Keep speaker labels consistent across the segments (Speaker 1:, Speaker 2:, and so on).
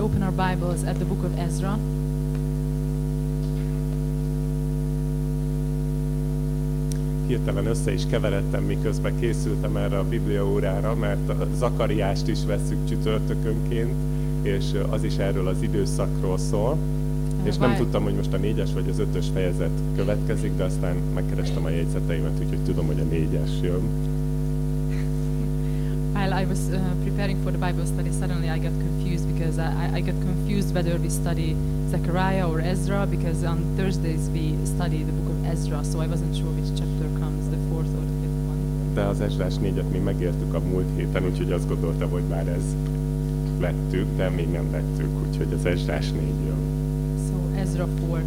Speaker 1: Open our Bibles at the book of Ezra.
Speaker 2: Hirtelen össze is keveredtem, miközben készültem erre a Biblia órára, mert a Zakariást is veszük csütörtökönként, és az is erről az időszakról szól. És nem tudtam, hogy most a négyes vagy az ötös fejezet következik, de aztán megkerestem a jegyzeteimet, úgyhogy tudom, hogy a négyes jön.
Speaker 1: While I was uh, preparing for the Bible study, suddenly I got confused because I, I- got confused whether we study Zechariah or Ezra because on Thursdays we study the book of Ezra, so I wasn't sure which chapter comes, the fourth or the fifth one.
Speaker 2: De az Ezrás négyet mi megértük a múlt héten, úgyhogy azt gondoltam, hogy már ez vettük, de még nem vettük, úgyhogy az Ezrás négy jön.
Speaker 1: So Ezra 4.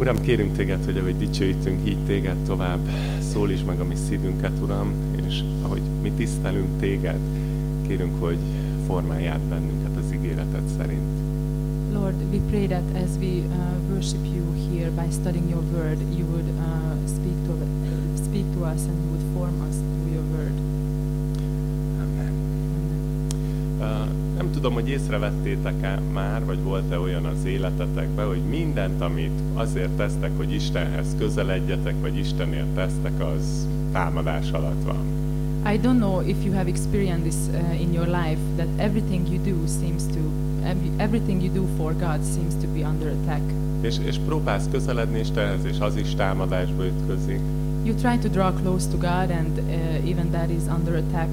Speaker 2: Uram, kérünk téged, hogy ahogy dicsőítünk így téged tovább, szólítsd meg a mi szívünket, Uram, és ahogy mi tisztelünk téged, kérünk, hogy formálj át bennünket az ígéreted szerint.
Speaker 1: Lord, we pray that as we uh, worship you here by studying your word, you would uh, speak to speak to us and you would form us through your word.
Speaker 2: Amen. Uh, nem tudom, hogy észrevettétek-e már, vagy volt-e olyan az életetekben, hogy mindent, amit azért tesztek, hogy Istenhez közeledjetek, vagy Istenért tesztek, az támadás alatt van.
Speaker 1: I don't know if you have experienced this uh, in your life that everything you do seems to every, everything you do for God seems to be under attack.
Speaker 2: És, és próbálsz közeledni Istenhez, és az is támadásba ütközik.
Speaker 1: You try to draw close to God and uh, even that is under attack.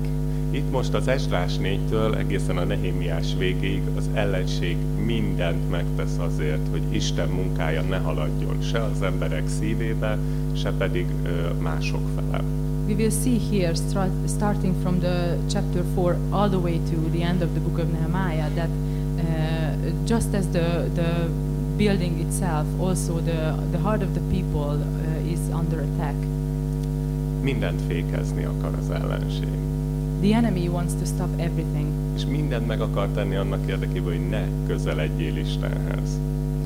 Speaker 2: Itt most az Esdrás 4-től egészen a Nehémiás végéig az ellenség mindent megtesz azért, hogy Isten munkája ne haladjon se az emberek szívébe, se pedig ö, mások fele.
Speaker 1: We will see here, start, starting from the chapter 4 all the way to the end of the book of Nehemiah, that uh, just as the, the building itself, also the, the heart of the people uh, is under attack.
Speaker 2: Mindent fékezni akar az ellenség.
Speaker 1: The enemy wants to stop everything,
Speaker 2: És mindent meg akar tenni annak érdekében, hogy ne közeledjél Istenhez.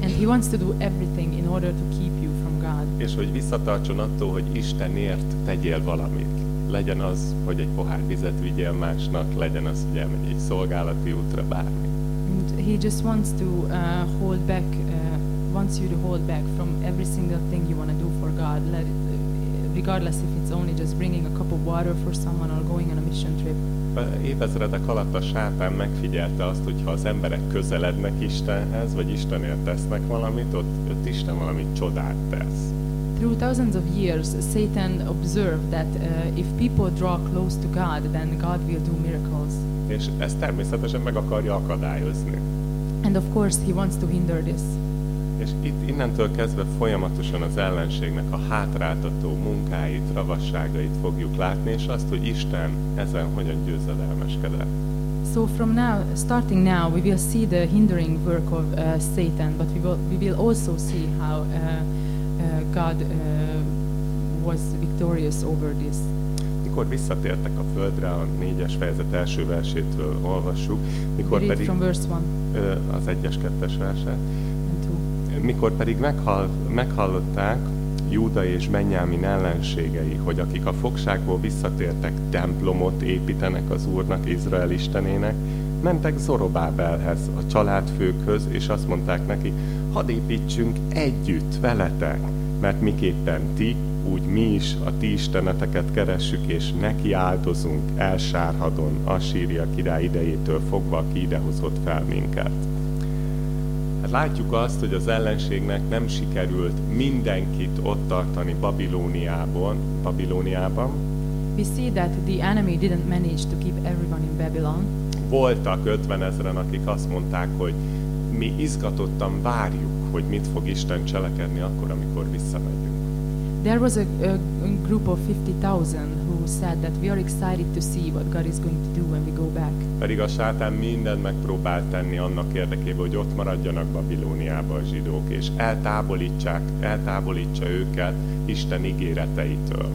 Speaker 1: and he wants to do everything in order to keep.
Speaker 2: És hogy visszatartson attól, hogy Istenért tegyél valamit. Legyen az, hogy egy pohár vizet vigyél másnak, legyen az, hogy elmegy egy szolgálati útra, bármi.
Speaker 1: And he just wants to uh, hold back, uh, wants you to hold back from every single thing you want to do for God, let it, regardless if it's only just bringing a cup of water for someone or going on a mission trip.
Speaker 2: Évezredek alatt a sátán megfigyelte azt, hogy ha az emberek közelednek Istenhez, vagy Istenért tesznek valamit, ott, ott Isten valami csodát tesz.
Speaker 1: Through thousands of years, Satan observed that uh, if people draw close to God, then God will do miracles.
Speaker 2: És ezt természetesen meg akarja akadályozni.
Speaker 1: And of course, he wants to hinder this.
Speaker 2: És itt innentől kezdve folyamatosan az ellenségnek a hátráltató munkáit, ravasságait fogjuk látni, és azt, hogy Isten ezen hogyan győzedelmeskedett.
Speaker 1: So from now, starting now, we will see the hindering work of uh, Satan, but we will, we will also see how uh, God uh, was victorious over this.
Speaker 2: Mikor visszatértek a földre, a négyes fejezet első versétől olvassuk, mikor pedig
Speaker 1: from verse 1
Speaker 2: ö, az egyes kettes verset,
Speaker 1: and 2.
Speaker 2: mikor pedig meghall, meghallották Júda és Benyámin ellenségei, hogy akik a fogságból visszatértek, templomot építenek az Úrnak, Izrael Istenének, mentek Zorobábelhez, a családfőkhöz, és azt mondták neki, hadd építsünk együtt veletek, mert miképpen ti, úgy mi is a ti isteneteket keressük, és neki áldozunk Elsárhadon, Assíria király idejétől fogva, aki idehozott fel minket. Hát látjuk azt, hogy az ellenségnek nem sikerült mindenkit ott tartani Babilóniában, Babilóniában.
Speaker 1: We see that the enemy didn't manage to keep everyone in Babylon.
Speaker 2: Voltak 50 ezeren, akik azt mondták, hogy mi izgatottan várjuk, hogy mit fog Isten cselekedni akkor, amikor visszamegyünk.
Speaker 1: There was a, a group of 50,000 who said that we are excited to see what God is going to do when we go back.
Speaker 2: Pedig a sátán mindent megpróbál tenni annak érdekében, hogy ott maradjanak Babilóniába a zsidók, és eltávolítsák, eltávolítsa őket Isten ígéreteitől.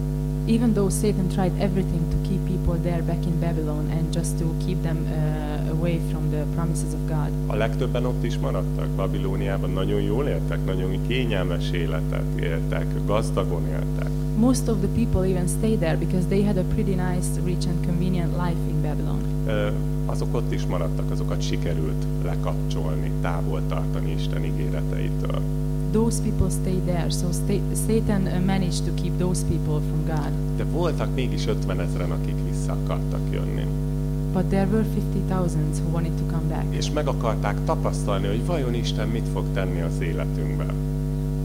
Speaker 1: Even though Satan tried everything to keep people there back in Babylon and just to keep them uh, away from the promises of God.
Speaker 2: A legtöbben ott is maradtak Babilóniában, nagyon jól éltek, nagyon kényelmes életet éltek, gazdagon éltek.
Speaker 1: Most of the people even stayed there because they had a pretty nice, rich and convenient life in Babylon.
Speaker 2: Azok ott is maradtak, azokat sikerült lekapcsolni, távol tartani Isten ígéreteitől.
Speaker 1: Those people stayed there, so Satan managed to keep those people from God.
Speaker 2: De voltak mégis 50 ezeren, akik vissza akartak jönni.
Speaker 1: But there were 50,000 who wanted to come back.
Speaker 2: És meg akarták tapasztalni, hogy vajon Isten mit fog tenni az életünkben.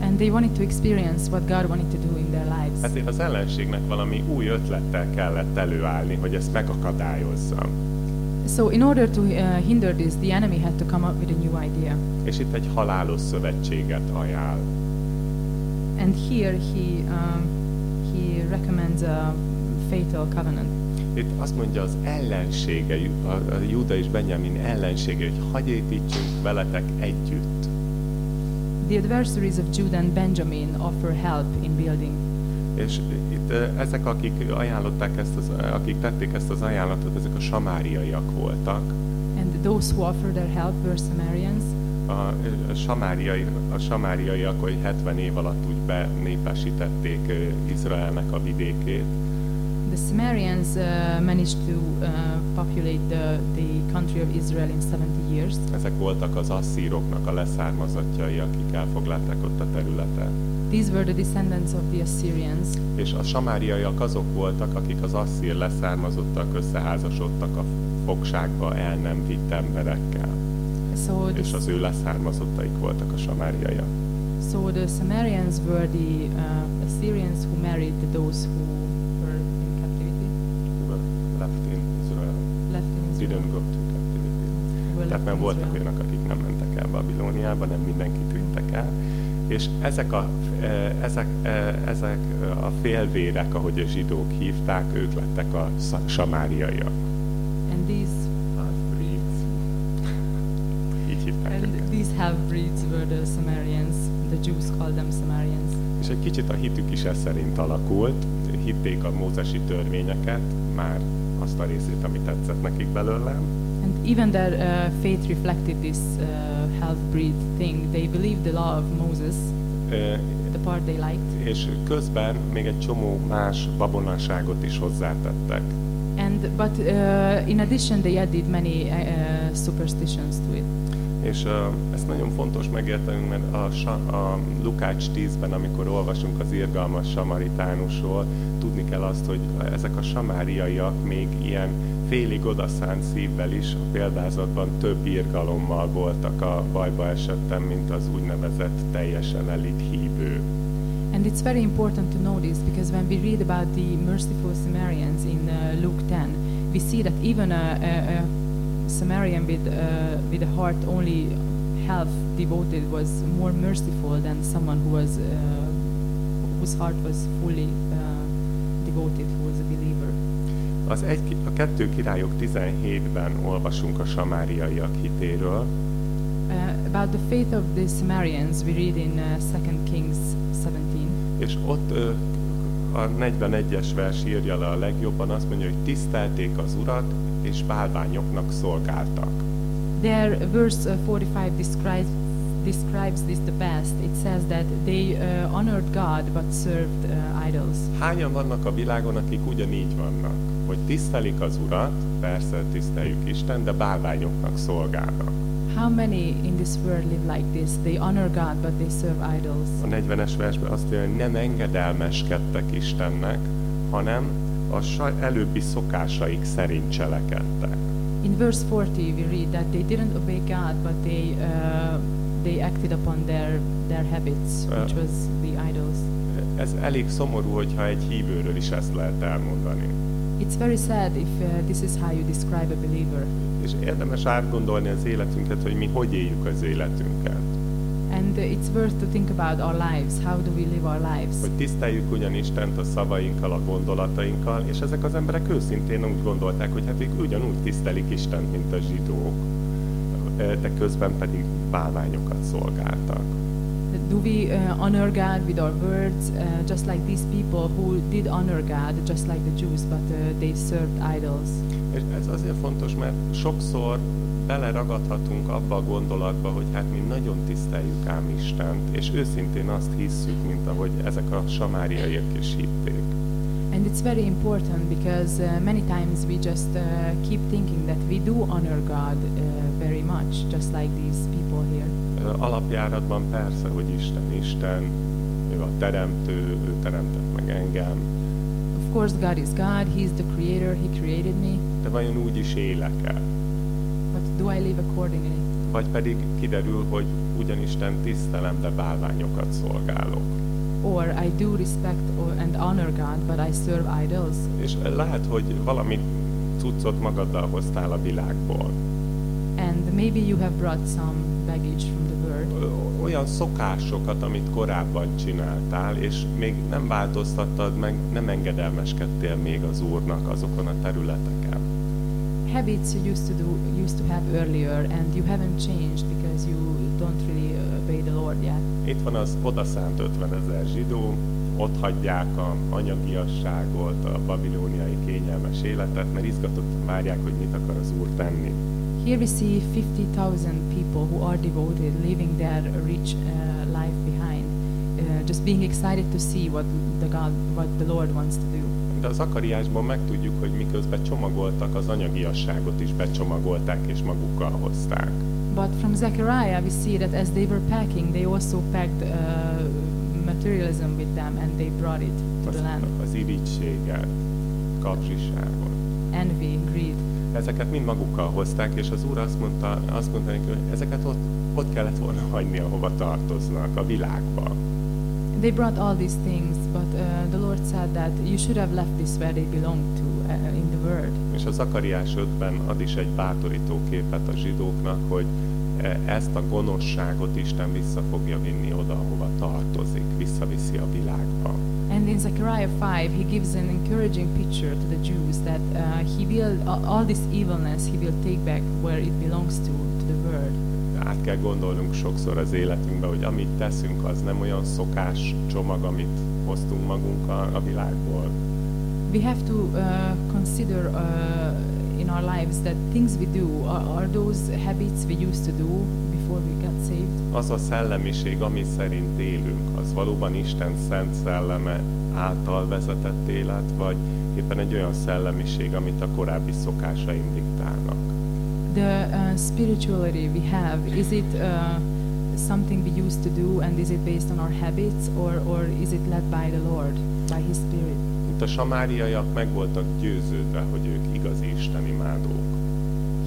Speaker 1: And they wanted to experience what God wanted to do in their lives.
Speaker 2: Ezért az ellenségnek valami új ötlettel kellett előállni, hogy ezt megakadályozza.
Speaker 1: So, in order to uh, hinder this, the enemy had to come up with a new idea.
Speaker 2: És itt egy halálos szövetséget ajánl.
Speaker 1: And here he, um, he recommends a fatal covenant.
Speaker 2: Itt azt mondja az ellensége, a, Júda és Benjamin ellensége, hogy hagyj építsünk veletek együtt.
Speaker 1: The adversaries of Judah and Benjamin offer help in building.
Speaker 2: És itt ezek, akik ajánlották ezt, az, akik tették ezt az ajánlatot, ezek a samáriaiak voltak.
Speaker 1: And those who offered their help were Samaritans.
Speaker 2: A, samáriai, a samáriaiak, hogy 70 év alatt úgy benépesítették Izraelnek a vidékét.
Speaker 1: The Samaritans uh, managed to uh, populate the, the country of Israel in 70 years.
Speaker 2: Ezek voltak az asszíroknak a leszármazottjai, akik elfoglalták ott a területet.
Speaker 1: These were the descendants of the Assyrians.
Speaker 2: És a samáriaiak azok voltak, akik az asszír leszármazottak összeházasodtak a fogságba el nem vitt emberekkel.
Speaker 1: So
Speaker 2: És az ő leszármazottaik voltak a samáriaiak.
Speaker 1: so the Samaritans were the uh, Assyrians who married those who were in captivity,
Speaker 2: Who were left in Israel. Didn't go to captivity. Tehát
Speaker 1: in
Speaker 2: voltak olyanok, akik nem mentek el Babilóniába, nem mindenkit vittek el. És ezek a, eh, ezek, eh, ezek a félvérek, ahogy a zsidók hívták, ők lettek a samáriaiak.
Speaker 1: And these
Speaker 2: Half-breeds. Így hívták
Speaker 1: and
Speaker 2: őket.
Speaker 1: these half-breeds were the Samaritans. The Jews called them Samaritans.
Speaker 2: És egy kicsit a hitük is ez szerint alakult. Hitték a mózesi törvényeket, már azt a részét, ami tetszett nekik belőle.
Speaker 1: And even their uh, faith reflected this uh, half-breed thing. They believed the law of Moses,
Speaker 2: Ö,
Speaker 1: the part they liked,
Speaker 2: És közben még egy csomó más babonaságot is hozzátettek.
Speaker 1: and but uh, in addition they added many uh, uh, superstitions to it.
Speaker 2: És uh, ezt nagyon fontos megértenünk, mert a, a Lukács 10-ben, amikor olvasunk az irgalmas samaritánusról, tudni kell azt, hogy ezek a samáriaiak még ilyen félig odaszánt szívvel is a példázatban több irgalommal voltak a bajba esettem, mint az úgynevezett teljesen elit hívő.
Speaker 1: And it's very important to this because when we read about the merciful Samaritans in uh, Luke 10, we see that even a, a, a Samaritan with, uh, with a heart only half devoted was more merciful than someone who was uh, whose heart was fully devoted, who was a believer.
Speaker 2: Az egy, a kettő királyok 17-ben olvasunk a samáriaiak hitéről,
Speaker 1: Uh, about the faith of the Samaritans, we read in uh, 2 Kings 17.
Speaker 2: És ott ö, a 41-es vers írja le a legjobban, azt mondja, hogy tisztelték az urat, és bálványoknak szolgáltak.
Speaker 1: There, verse uh, 45 describes describes this the best. It says that they uh, honored God but served uh.
Speaker 2: Hányan vannak a világon, akik ugyanígy vannak? Hogy tisztelik az urat, persze tiszteljük Isten, de bálványoknak szolgálnak.
Speaker 1: How many in this world live like this? They honor God but they serve idols.
Speaker 2: A 40-es versben azt írja, hogy nem engedelmeskedtek Istennek, hanem a sa- előbbi szokásaik szerint cselekedtek.
Speaker 1: In verse 40, we read that they didn't obey God but they uh, they acted upon their their habits, which
Speaker 2: Uh,
Speaker 1: was the idols.
Speaker 2: Ez elég szomorú, hogyha egy hívőről is ezt lehet elmondani.
Speaker 1: It's very sad if uh, this is how you describe a believer.
Speaker 2: És érdemes átgondolni az életünket, hogy mi hogy éljük az életünket.
Speaker 1: And uh, it's worth to think about our lives. How do we live our lives?
Speaker 2: Hogy tiszteljük ugyan Istent a szavainkkal, a gondolatainkkal, és ezek az emberek őszintén úgy gondolták, hogy hát ők ugyanúgy tisztelik Istent, mint a zsidók, de közben pedig bálványokat szolgáltak.
Speaker 1: Do we uh, honor God with our words, uh, just like these people who did honor God, just like the Jews, but uh, they served idols?
Speaker 2: És ez azért fontos, mert sokszor beleragadhatunk abba a gondolatba, hogy hát mi nagyon tiszteljük ám Istent, és őszintén azt hisszük, mint ahogy ezek a samáriaiak is hitték.
Speaker 1: And it's very important because uh, many times we just uh, keep thinking that we do honor God uh, very much, just like these people
Speaker 2: Alapjáratban persze, hogy Isten Isten, ő a teremtő, ő teremtett meg engem,
Speaker 1: Of course, God is God, He's the creator, He created me.
Speaker 2: de vajon úgy is élek-e?
Speaker 1: But do I live accordingly?
Speaker 2: Vagy pedig kiderül, hogy ugyanisten tisztelem, de bálványokat szolgálok.
Speaker 1: Or I do respect or, and honor God, but I serve idols.
Speaker 2: És lehet, hogy valami cuccot magaddal hoztál a világból.
Speaker 1: And maybe you have brought some baggage from the
Speaker 2: Olyan szokásokat, amit korábban csináltál, és még nem változtattad meg, nem engedelmeskedtél még az Úrnak azokon a területeken.
Speaker 1: Habits you used to do, used to have earlier, and you haven't changed because you don't really obey the Lord yet.
Speaker 2: Itt van az odaszánt 50 ezer zsidó, ott hagyják a anyagiasságot, a babilóniai kényelmes életet, mert izgatottan várják, hogy mit akar az Úr tenni.
Speaker 1: Here we see 50,000 people who are devoted, leaving their rich uh, life behind, uh, just being excited to see what the God, what the Lord wants to do.
Speaker 2: De az akariásban megtudjuk, hogy miközben csomagoltak, az anyagiasságot is becsomagolták és magukkal hozták.
Speaker 1: But from Zechariah, we see that as they were packing, they also packed uh, materialism with them, and they brought it to
Speaker 2: Az,
Speaker 1: the land.
Speaker 2: az irigységet, kapzsiságot.
Speaker 1: Envy, greed.
Speaker 2: Ezeket mind magukkal hozták, és az Úr azt mondta, azt mondta neki, hogy ezeket ott, ott kellett volna hagyni, ahova tartoznak, a világba.
Speaker 1: They brought all these things, but uh, the Lord said that you should have left this where they belong to, uh, in the world.
Speaker 2: És az Zakariás 5-ben ad is egy bátorító képet a zsidóknak, hogy e, ezt a gonoszságot Isten vissza fogja vinni oda, ahova tartozik, visszaviszi a világba.
Speaker 1: And in Zechariah 5, he gives an encouraging picture to the Jews that uh, he will, all all this evilness, he will take back where it belongs to, to the world.
Speaker 2: Át kell gondolnunk sokszor az életünkbe, hogy amit teszünk, az nem olyan szokás csomag, amit hoztunk magunkkal a világból,
Speaker 1: We have to uh, consider uh, in our lives that things we do are, are those habits we used to do before we got saved.
Speaker 2: az a szellemiség, ami szerint élünk, az valóban Isten szent szelleme által vezetett élet, vagy éppen egy olyan szellemiség, amit a korábbi szokásaim diktálnak.
Speaker 1: The uh, spirituality we have, is it uh, something we used to do and is it based on our habits or, or is it led by the Lord, by His Spirit?
Speaker 2: Itt a samáriaiak meg voltak győződve, hogy ők igazi Isten imádók.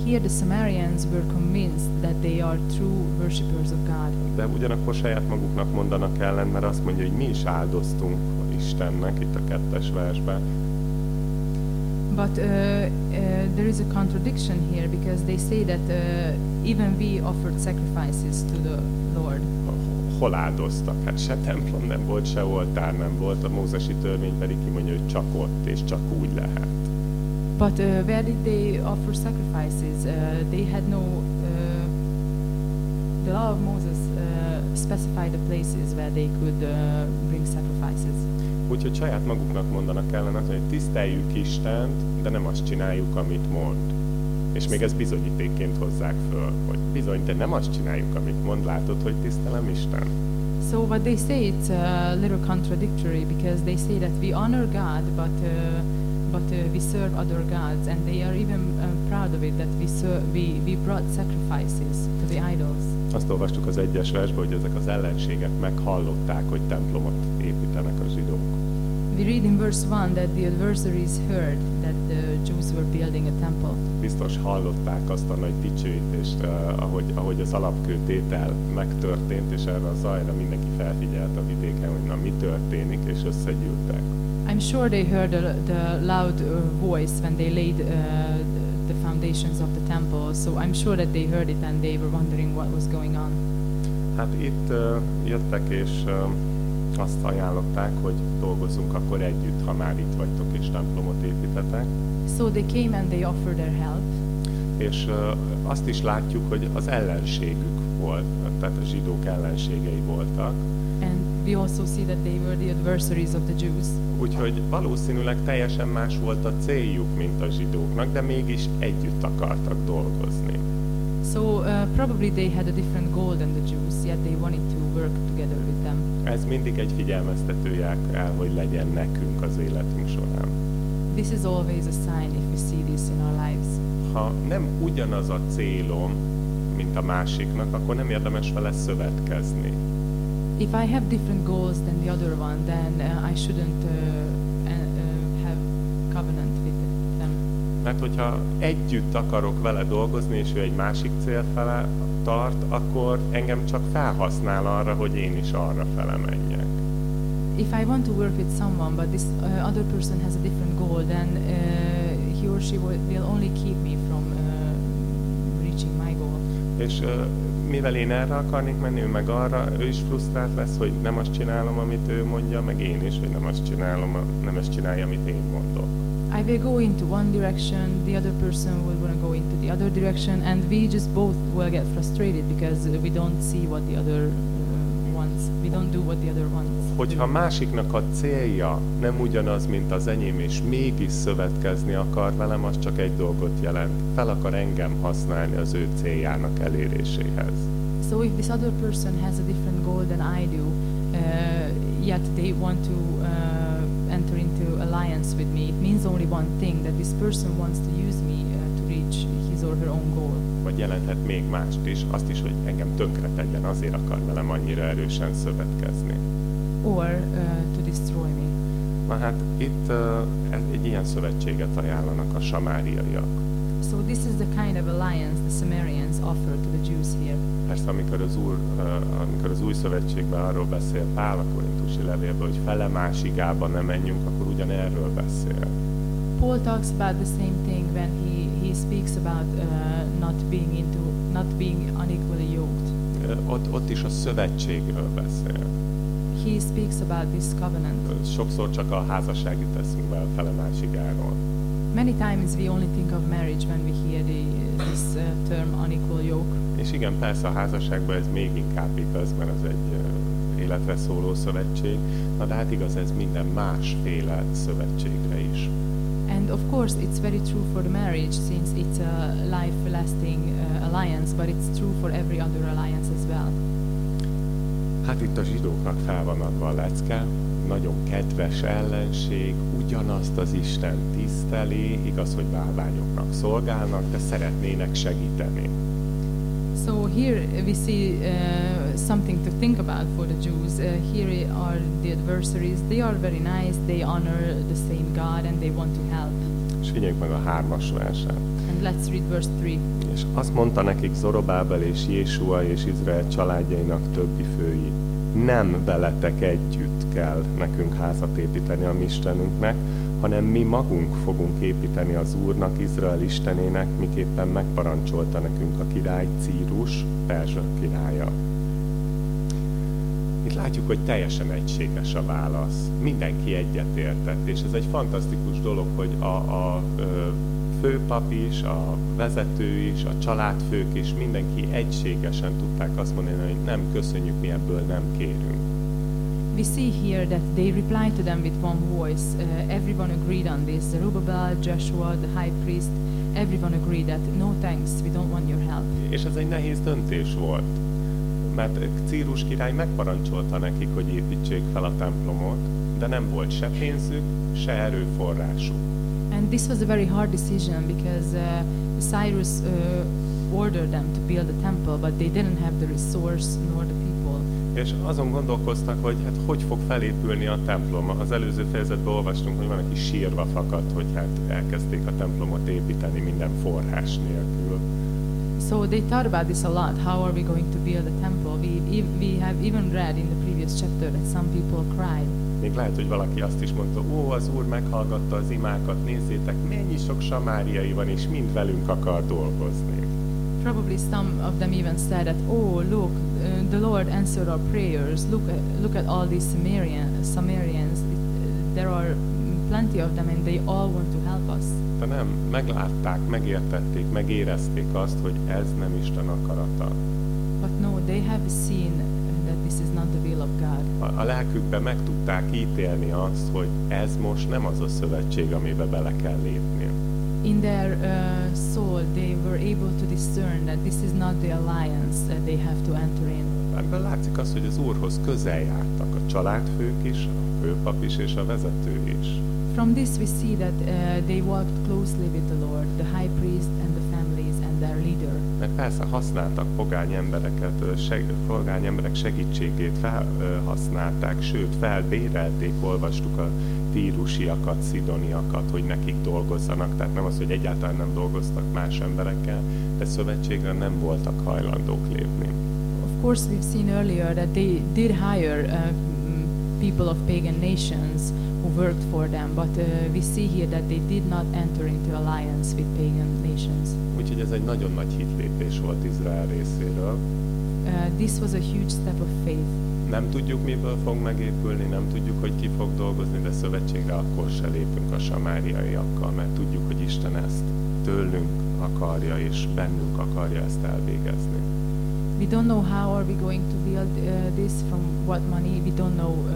Speaker 1: Here the Samaritans were convinced that they are true worshippers of God.
Speaker 2: De ugyanakkor saját maguknak mondanak ellen, mert azt mondja, hogy mi is áldoztunk Istennek, itt a kettes versben,
Speaker 1: But uh, uh, there is a contradiction here because they say that uh, even we offered sacrifices to the Lord.
Speaker 2: hol áldoztak? Hát se templom nem volt, se oltár nem volt, a mózesi törvény pedig kimondja, hogy csak ott és csak úgy lehet.
Speaker 1: But uh, where did they offer sacrifices? Uh, they had no. Uh, the law of Moses uh, specified the places where they could uh, bring sacrifices.
Speaker 2: Úgyhogy saját maguknak mondanak ellen, azt, hogy tiszteljük Istent, de nem azt csináljuk, amit mond. És még ez bizonyítékként hozzák föl, hogy bizony, de nem azt csináljuk, amit mond, látod, hogy tisztelem Isten.
Speaker 1: So what they say it's a little contradictory because they say that we honor God, but uh, but uh, we serve other gods, and they are even uh, proud of it that we ser- we we brought sacrifices to the idols.
Speaker 2: Azt olvastuk az egyes versben, hogy ezek az ellenségek meghallották, hogy templomot.
Speaker 1: We read in verse one that the adversaries heard that the Jews were building a temple.
Speaker 2: Biztos hallották azt a nagy dicsőítést, uh, ahogy, ahogy az alapkőtétel megtörtént, és erre a zajra mindenki felfigyelt a vidéken, hogy na mi történik, és összegyűltek.
Speaker 1: I'm sure they heard the, the loud uh, voice when they laid uh, the foundations of the temple. So I'm sure that they heard it and they were wondering what was going on.
Speaker 2: Hát itt uh, jöttek és uh, azt ajánlották, hogy dolgozzunk akkor együtt, ha már itt vagytok és templomot építetek.
Speaker 1: So they came and they offered their help.
Speaker 2: És uh, azt is látjuk, hogy az ellenségük volt, tehát a zsidók ellenségei voltak.
Speaker 1: And we also see that they were the adversaries of the Jews.
Speaker 2: Úgyhogy valószínűleg teljesen más volt a céljuk, mint a zsidóknak, de mégis együtt akartak dolgozni.
Speaker 1: So uh, probably they had a different goal than the Jews, yet they wanted to work together with them.
Speaker 2: Ez mindig egy figyelmeztetője kell, hogy legyen nekünk az életünk során.
Speaker 1: This is always a sign if we see this in our lives.
Speaker 2: Ha nem ugyanaz a célom, mint a másiknak, akkor nem érdemes vele szövetkezni.
Speaker 1: If I have different goals than the other one, then uh, I shouldn't uh, uh, have covenant with them.
Speaker 2: Mert hogyha együtt akarok vele dolgozni, és ő egy másik cél fele tart, akkor engem csak felhasznál arra, hogy én is arra fele menjek.
Speaker 1: If I want to work with someone, but this uh, other person has a different goal, then uh, he or she will, will only keep me from uh, reaching my goal.
Speaker 2: És ö, mivel én erre akarnék menni, ő meg arra, ő is frusztrált lesz, hogy nem azt csinálom, amit ő mondja, meg én is, hogy nem azt csinálom, nem ezt csinálja, amit én mondok.
Speaker 1: I will go into one direction, the other person will want to go into the other direction, and we just both will get frustrated because we don't see what the other uh, wants. We don't do what the other wants.
Speaker 2: Hogyha másiknak a célja nem ugyanaz, mint az enyém, és mégis szövetkezni akar velem, az csak egy dolgot jelent. Fel akar engem használni az ő céljának eléréséhez.
Speaker 1: So if this other person has a different goal than I do, uh, yet they want to uh, alliance with me, it means only one thing that this person wants to use me uh, to reach his or her own goal.
Speaker 2: Vagy jelenthet még mást is, azt is, hogy engem tönkre tegyen, azért akar velem annyira erősen szövetkezni.
Speaker 1: Or uh, to destroy me.
Speaker 2: Na hát itt uh, egy ilyen szövetséget ajánlanak a samáriaiak.
Speaker 1: So this is the kind of alliance the Samaritans offer to the Jews here.
Speaker 2: Persze, amikor az, úr, uh, amikor az új szövetségben arról beszél Pál a korintusi levélben, hogy fele másigába nem menjünk, akkor ugyanerről beszél.
Speaker 1: Paul talks about the same thing when he, he speaks about uh, not being into not being unequally yoked.
Speaker 2: Ott, ott is a szövetségről beszél.
Speaker 1: He speaks about this covenant.
Speaker 2: Sokszor csak a házasság jut eszünkbe a fele másigáról.
Speaker 1: Many times we only think of marriage when we hear the, this uh, term unequal yoke.
Speaker 2: És igen, persze a házasságban ez még inkább igaz, mert az egy uh, életre szóló szövetség. Na de hát igaz ez minden másféle szövetségre is.
Speaker 1: And of course, it's very true for the marriage since it's a life-lasting uh, alliance, but it's true for every other alliance as well.
Speaker 2: Hát itt a zsidóknak fel van adva a lecke, nagyon kedves ellenség, ugyanazt az Isten tiszteli, igaz, hogy bálványoknak szolgálnak, de szeretnének segíteni.
Speaker 1: So here we see uh, something to think about for the Jews. Uh, here are the adversaries. They are very nice. They honor the same God and they want to help.
Speaker 2: És figyeljünk meg a hármas verset.
Speaker 1: And let's read verse 3.
Speaker 2: És azt mondta nekik Zorobábel és Jésua és Izrael családjainak többi fői, nem veletek együtt kell nekünk házat építeni a mi Istenünknek, hanem mi magunk fogunk építeni az Úrnak, Izrael Istenének, miképpen megparancsolta nekünk a király Círus, Perzsa királya. Itt látjuk, hogy teljesen egységes a válasz. Mindenki egyetértett, és ez egy fantasztikus dolog, hogy a, a főpap is, a vezető is, a családfők is, mindenki egységesen tudták azt mondani, hogy nem köszönjük, mi ebből nem kérünk.
Speaker 1: We see here that they replied to them with one voice. Uh, everyone agreed on this. Zerubbabel, Joshua, the high priest, everyone agreed that no thanks, we don't want your help.
Speaker 2: És ez egy nehéz döntés volt, mert Círus király megparancsolta nekik, hogy építsék fel a templomot, de nem volt se pénzük, se erőforrásuk.
Speaker 1: And this was a very hard decision because uh, Cyrus uh, ordered them to build a temple, but they didn't have the resource nor the.
Speaker 2: És azon gondolkoztak, hogy hát hogy fog felépülni a templom. Az előző fejezetben olvastunk, hogy van, aki sírva fakadt, hogy hát elkezdték a templomot építeni minden forrás nélkül.
Speaker 1: So they thought about this a lot. How are we going to build a temple? We, we have even read in the previous chapter that some people cried.
Speaker 2: Még lehet, hogy valaki azt is mondta, ó, az Úr meghallgatta az imákat, nézzétek, mennyi sok samáriai van, és mind velünk akar dolgozni.
Speaker 1: Probably some of them even said that, oh, look, uh, the Lord answered our prayers. Look at, look at all these. It, uh, there are plenty of them and they all want to help us.
Speaker 2: De nem, meglátták, megértették, megérezték azt, hogy ez nem Isten akarata.
Speaker 1: But no, they have seen that this is not the will of God.
Speaker 2: A, a lelkükben meg tudták ítélni azt, hogy ez most nem az a szövetség, amibe bele kell lépni.
Speaker 1: In their uh, soul they were able to discern that this is not the alliance that they have to enter in.
Speaker 2: Ebből látszik az, hogy az Úrhoz közel jártak a családfők is, a főpap is és a vezető is.
Speaker 1: From this we see that uh, they walked closely with the Lord, the high priest and the families and their leader.
Speaker 2: Mert persze használtak pogány embereket, seg, pogány emberek segítségét felhasználták, sőt felbérelték, olvastuk a tírusiakat, szidoniakat, hogy nekik dolgozzanak. Tehát nem az, hogy egyáltalán nem dolgoztak más emberekkel, de szövetségre nem voltak hajlandók lépni.
Speaker 1: Of course, we've seen earlier that they did hire uh, people of pagan nations who worked for them, but uh, we see here that they did not enter into alliance with pagan nations.
Speaker 2: Úgyhogy ez egy nagyon nagy hitlépés volt Izrael részéről.
Speaker 1: Uh, this was a huge step of faith.
Speaker 2: Nem tudjuk, miből fog megépülni, nem tudjuk, hogy ki fog dolgozni, de szövetségre akkor se lépünk a samáriaiakkal, mert tudjuk, hogy Isten ezt tőlünk akarja, és bennünk akarja ezt elvégezni.
Speaker 1: We don't know how are we going to build uh, this from what money. We don't know uh,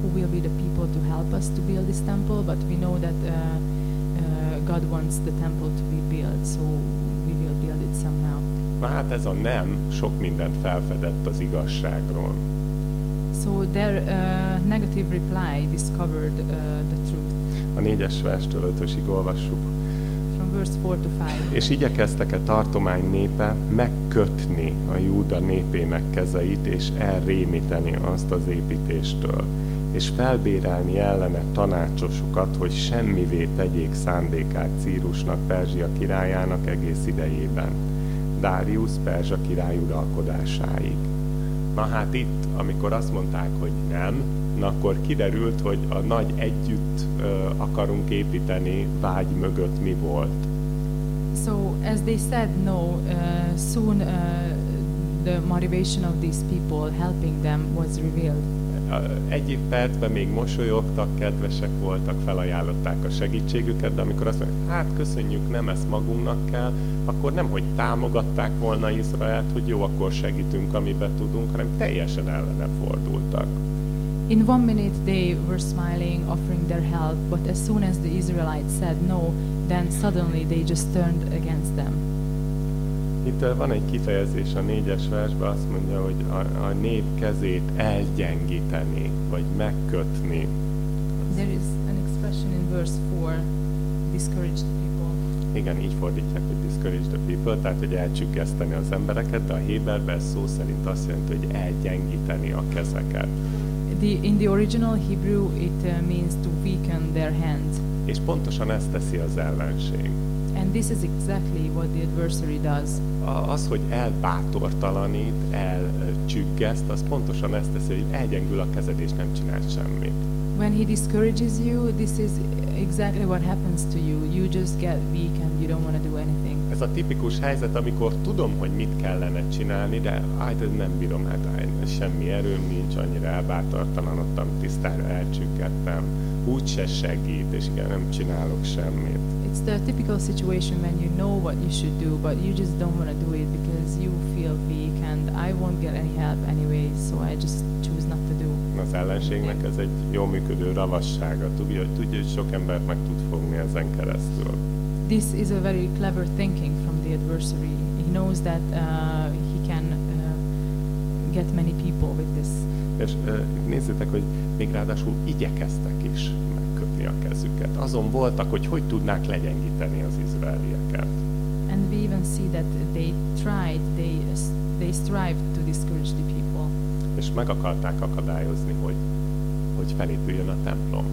Speaker 1: who will be the people to help us to build this temple, but we know that uh, uh, God wants the temple to be built, so we will build it somehow.
Speaker 2: Na hát ez a nem sok mindent felfedett az igazságról.
Speaker 1: So their uh, negative reply discovered uh, the truth.
Speaker 2: A négyes verstől ötösig olvassuk.
Speaker 1: From verse 4 to 5.
Speaker 2: És igyekeztek-e tartomány népe megkötni a Júda népének kezeit, és elrémíteni azt az építéstől, és felbérelni ellene tanácsosokat, hogy semmivé tegyék szándékát Círusnak, Perzsia királyának egész idejében, Dárius Perzsa király uralkodásáig. Na hát itt, amikor azt mondták, hogy nem, na akkor kiderült, hogy a nagy együtt ö, akarunk építeni vágy mögött mi volt.
Speaker 1: So as they said no, uh, soon uh, the motivation of these people helping them was revealed.
Speaker 2: Ö, Egyik percben még mosolyogtak, kedvesek voltak, felajánlották a segítségüket, de amikor azt mondják, hát köszönjük, nem ezt magunknak kell, akkor nem, hogy támogatták volna Izraelt, hogy jó, akkor segítünk, amiben tudunk, hanem teljesen ellene fordultak.
Speaker 1: In one minute they were smiling, offering their help, but as soon as the Israelites said no, then suddenly they just turned against them.
Speaker 2: Itt van egy kifejezés a négyes versben, azt mondja, hogy a, a nép kezét elgyengíteni, vagy megkötni.
Speaker 1: There is an expression in verse 4 discouraged people.
Speaker 2: Igen, így fordítják, hogy discourage the people, tehát hogy elcsüggeszteni az embereket, de a Héberben szó szerint azt jelenti, hogy elgyengíteni a kezeket.
Speaker 1: The, in the original Hebrew, it uh, means to weaken their hands.
Speaker 2: És pontosan ezt teszi az ellenség.
Speaker 1: And this is exactly what the adversary does.
Speaker 2: A- Az, hogy elbátortalanít, elcsüggeszt, az pontosan ezt teszi, hogy elgyengül a kezed és nem csinál semmit.
Speaker 1: When he discourages you, this is exactly what happens to you. You just get weak and you don't want to do anything.
Speaker 2: Ez a tipikus helyzet, amikor tudom, hogy mit kellene csinálni, de de nem bírom, hát áj, semmi erőm nincs, annyira elbátortalanodtam, tisztára elcsüggettem, úgyse segít, és igen, nem csinálok semmit.
Speaker 1: It's the typical situation when you know what you should do, but you just don't want to do it because you feel weak and I won't get any help anyway, so I just choose not to do.
Speaker 2: Az ellenségnek ez egy jó működő ravassága. Tudja, hogy tudja, hogy sok embert meg tud fogni ezen keresztül.
Speaker 1: This is a very clever thinking from the adversary. He knows that uh, he can uh, get many people with this.
Speaker 2: És ö, nézzétek, hogy még ráadásul igyekeztek is megkötni a kezüket. Azon voltak, hogy hogy tudnák legyengíteni az izraelieket.
Speaker 1: And we even see that they tried, they, they strived to discourage the people.
Speaker 2: És meg akarták akadályozni, hogy, hogy felépüljön a templom.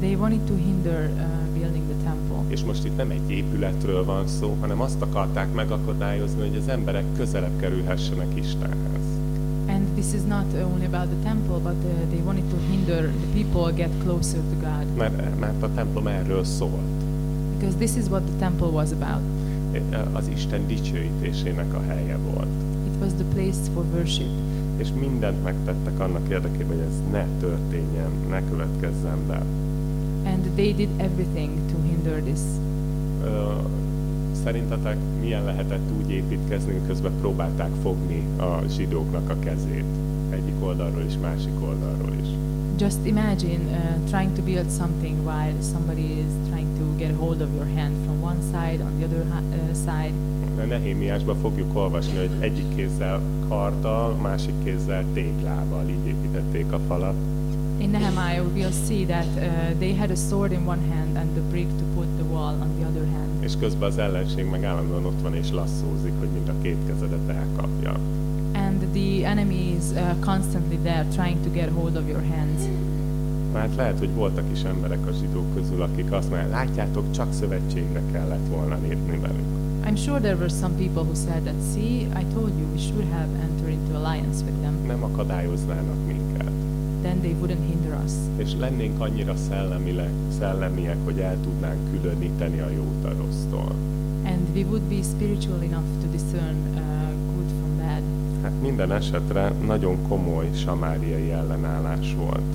Speaker 1: They wanted to hinder uh.
Speaker 2: És most itt nem egy épületről van szó, hanem azt akarták megakadályozni, hogy az emberek közelebb kerülhessenek Istenhez.
Speaker 1: And this is not only about the temple, but uh, they wanted to hinder the people get closer to God.
Speaker 2: Mert, mert a templom erről szólt.
Speaker 1: Because this is what the temple was about.
Speaker 2: Az Isten dicsőítésének a helye volt.
Speaker 1: It was the place for worship.
Speaker 2: És mindent megtettek annak érdekében, hogy ez ne történjen, ne következzen be.
Speaker 1: And they did everything to hinder this.
Speaker 2: Ö, Szerintetek milyen lehetett úgy építkezni, közben próbálták fogni a zsidóknak a kezét? Egyik oldalról is, másik oldalról is.
Speaker 1: Just imagine uh, trying to build something while somebody is trying to get hold of your hand from one side, on the other uh, side.
Speaker 2: A Nehémiásban fogjuk olvasni, hogy egyik kézzel karddal, másik kézzel téglával így építették a falat.
Speaker 1: In Nehemiah, we'll see that uh, they had a sword in one hand and the brick to wall on the other hand.
Speaker 2: És közben az ellenség meg állandóan ott van és lasszózik, hogy mind a két kezedet elkapja.
Speaker 1: And the enemy is uh, constantly there trying to get hold of your hands.
Speaker 2: Mert lehet, hogy voltak is emberek a zsidók közül, akik azt mondják, látjátok, csak szövetségre kellett volna lépni velük.
Speaker 1: I'm sure there were some people who said that, see, I told you we should have entered into alliance with them.
Speaker 2: Nem akadályoznának.
Speaker 1: Then they wouldn't hinder us.
Speaker 2: És lennénk annyira szellemileg, szellemiek, hogy el tudnánk különíteni a jót a rossztól.
Speaker 1: And we would be spiritual enough to discern uh, good from bad.
Speaker 2: Hát minden esetre nagyon komoly samáriai ellenállás volt.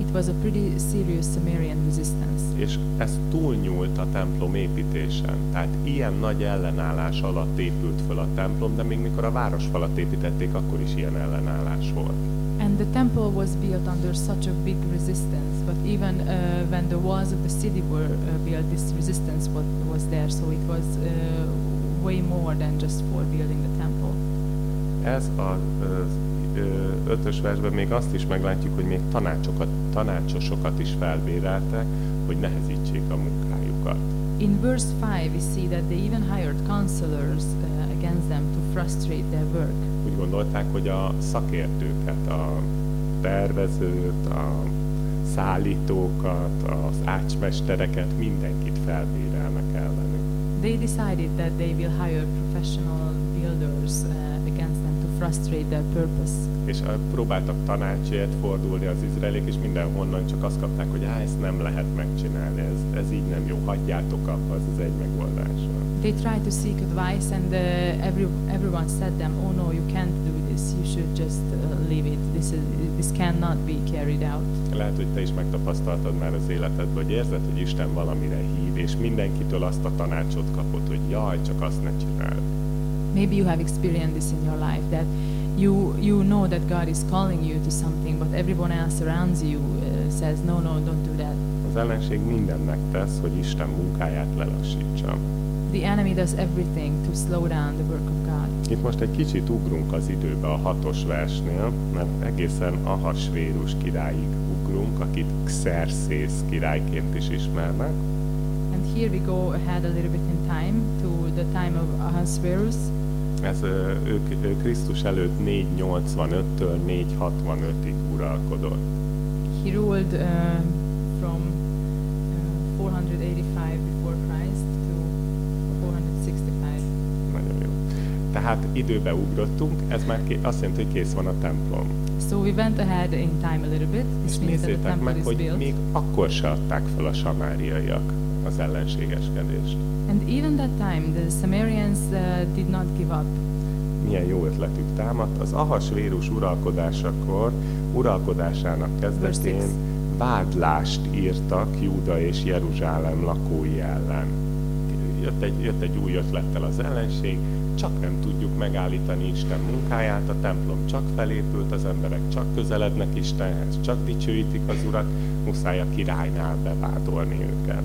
Speaker 1: It was a pretty serious Sumerian resistance.
Speaker 2: És ez túlnyúlt a templom építésen. Tehát ilyen nagy ellenállás alatt épült föl a templom, de még mikor a városfalat építették, akkor is ilyen ellenállás volt.
Speaker 1: And the temple was built under such a big resistance, but even uh, when the walls of the city were uh, built, this resistance was, was there, so it was uh, way more than just for building the temple.
Speaker 2: Ez a ö, ötös versben még azt is meglátjuk, hogy még tanácsokat, tanácsosokat is felbéreltek, hogy nehezítsék a munkájukat.
Speaker 1: In verse 5, we see that they even hired counselors uh, against them to frustrate their work.
Speaker 2: Úgy gondolták, hogy a szakértőket, a tervezőt, a szállítókat, az ácsmestereket, mindenkit felbérelnek ellenük.
Speaker 1: They decided that they will hire professional builders uh, against them to frustrate their purpose.
Speaker 2: És ö, próbáltak tanácsért fordulni az izraelik, és mindenhonnan csak azt kapták, hogy á, ezt nem lehet megcsinálni, ez, ez így nem jó, hagyjátok abba, ez az egy megoldása.
Speaker 1: They tried to seek advice, and uh, every, everyone said them, "Oh no, you can't do this. You should just uh, leave it. This is this cannot be carried out."
Speaker 2: Lehet, hogy te is megtapasztaltad már az életedben, hogy érzed, hogy Isten valamire hív, és mindenkitől azt a tanácsot kapod, hogy jaj, csak azt ne csináld.
Speaker 1: Maybe you have experienced this in your life that you you know that God is calling you to something, but everyone else around you uh, says, "No, no, don't do that."
Speaker 2: Az ellenség mindent megtesz, hogy Isten munkáját lelassítsa.
Speaker 1: The enemy does everything to slow down the work of God.
Speaker 2: Itt most egy kicsit ugrunk az időbe a hatos versnél, mert egészen Ahasvérus királyig ugrunk, akit Xerxes királyként is ismernek.
Speaker 1: And here we go ahead a little bit in time to the time of Ahasuerus.
Speaker 2: Ez ö, ő, ő Krisztus előtt 485-től 465-ig uralkodott.
Speaker 1: He ruled uh, from uh, 485 before Christ to 465.
Speaker 2: Nagyon jó. Tehát időbe ugrottunk, ez már ké, azt jelenti, hogy kész van a templom.
Speaker 1: So we went ahead in time a little bit.
Speaker 2: És
Speaker 1: This
Speaker 2: nézzétek meg, hogy
Speaker 1: built.
Speaker 2: még akkor se adták fel a samáriaiak az ellenségeskedést.
Speaker 1: And even that time, the Samaritans uh, did not give up.
Speaker 2: milyen jó ötletük támadt. Az Ahasvérus uralkodásakor, uralkodásának kezdetén vádlást írtak Júda és Jeruzsálem lakói ellen. Jött egy, jött egy új ötlettel az ellenség, csak nem tudjuk megállítani Isten munkáját, a templom csak felépült, az emberek csak közelednek Istenhez, csak dicsőítik az Urat, muszáj a királynál bevádolni őket.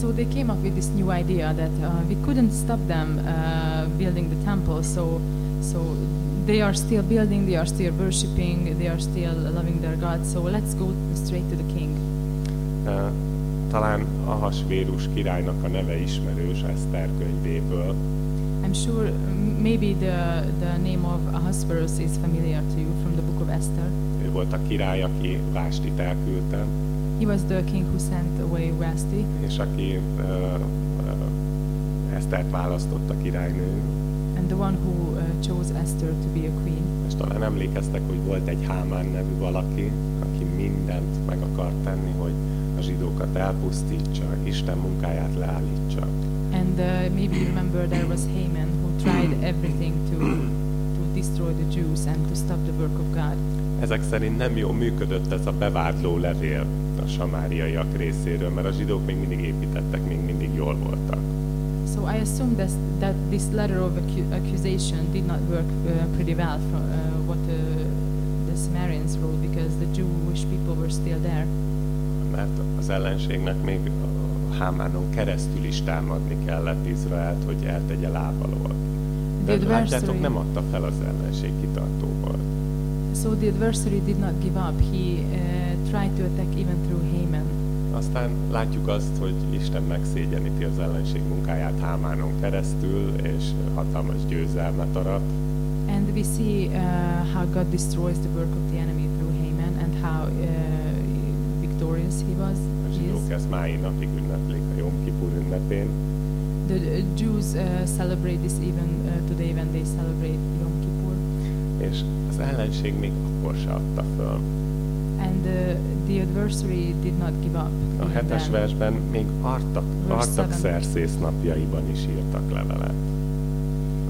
Speaker 1: So they came up with this new idea that uh, we couldn't stop them uh, building the temple. So, so they are still building, they are still worshiping, they are still loving their God. So let's go straight to the king.
Speaker 2: Uh, Talán Ahasvérus királynak a neve ismerős Eszter könyvéből,
Speaker 1: I'm sure m- maybe the, the name of Ahasuerus is familiar to you from the book of Esther.
Speaker 2: Ő volt a király, aki Vástit elküldte,
Speaker 1: He was the king who sent away Vashti,
Speaker 2: és aki uh, uh, Esztert választotta királynő.
Speaker 1: and the one who uh, chose Esther to be a queen.
Speaker 2: És talán emlékeztek, hogy volt egy Hámán nevű valaki, aki mindent meg akart tenni, hogy a zsidókat elpusztítsa, Isten munkáját leállítsa.
Speaker 1: And uh, maybe you remember there was Haman who tried everything to to destroy the Jews and to stop the work of God.
Speaker 2: Ezek szerint nem jól működött ez a bevádló levél a samáriaiak részéről, mert a zsidók még mindig építettek, még mindig jól voltak.
Speaker 1: So I assume that that this letter of accusation did not work uh, pretty well from uh, what uh, the Samaritans wrote because the Jewish people were still there.
Speaker 2: mert az ellenségnek még Hámánon keresztül is támadni kellett Izraelt, hogy eltegye lábalól. De látjátok, nem adta fel az ellenség, kitartó volt.
Speaker 1: so the adversary did not give up. He uh, tried to attack even through Haman.
Speaker 2: Aztán látjuk azt, hogy Isten megszégyeníti az ellenség munkáját Hámánon keresztül, és hatalmas győzelmet arat.
Speaker 1: And we see uh, how God destroys the work of the enemy through Haman and how uh, victorious he was.
Speaker 2: Zsidók ezt máig napig ünneplik a Jom Kipur ünnepén.
Speaker 1: The uh, Jews uh, celebrate this even uh, today when they celebrate Yom Kippur.
Speaker 2: És az ellenség még akkor se adta föl.
Speaker 1: And uh, the adversary did not give up.
Speaker 2: A hetes
Speaker 1: then.
Speaker 2: versben még Artak, Artak szerszész napjaiban is írtak levelet.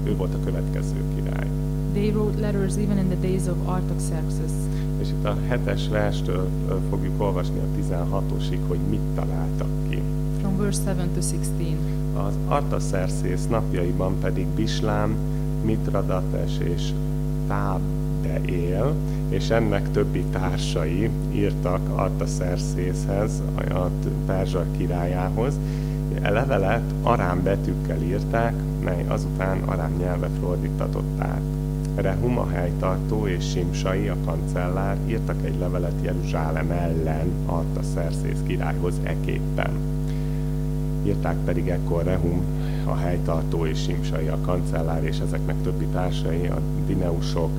Speaker 2: Ő volt a következő király.
Speaker 1: They wrote letters even in the days of Artaxerxes.
Speaker 2: És itt a hetes verstől ö, fogjuk olvasni a 16-osig, hogy mit találtak ki.
Speaker 1: From verse 7 to 16.
Speaker 2: Az Artaszerszész napjaiban pedig Bislám, Mitradates és Tábde él, és ennek többi társai írtak Artaszerszészhez, a Perzsa királyához. A levelet arám betűkkel írták, mely azután arám nyelve fordítatották. Rehum a helytartó és Simsai a kancellár írtak egy levelet Jeruzsálem ellen Artaszerszész királyhoz eképpen. Írták pedig ekkor Rehum, a helytartó és Simsai a kancellár, és ezeknek többi társai, a Dineusok,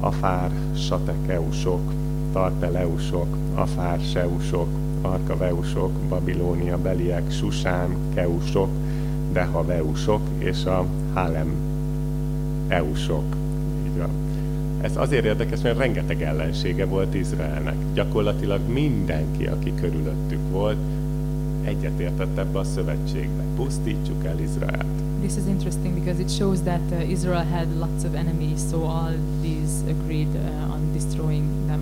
Speaker 2: Afár, Satekeusok, Tarpeleusok, Afár, Seusok, Arkaveusok, Babilónia beliek, Susán, Keusok, Dehaveusok és a Hálem Eusok. Ez azért érdekes, mert rengeteg ellensége volt Izraelnek. Gyakorlatilag mindenki, aki körülöttük volt, egyetértett ebbe a szövetségbe. Pusztítsuk el Izraelt.
Speaker 1: This is interesting because it shows that uh, Israel had lots of enemies, so all these agreed uh, on destroying them.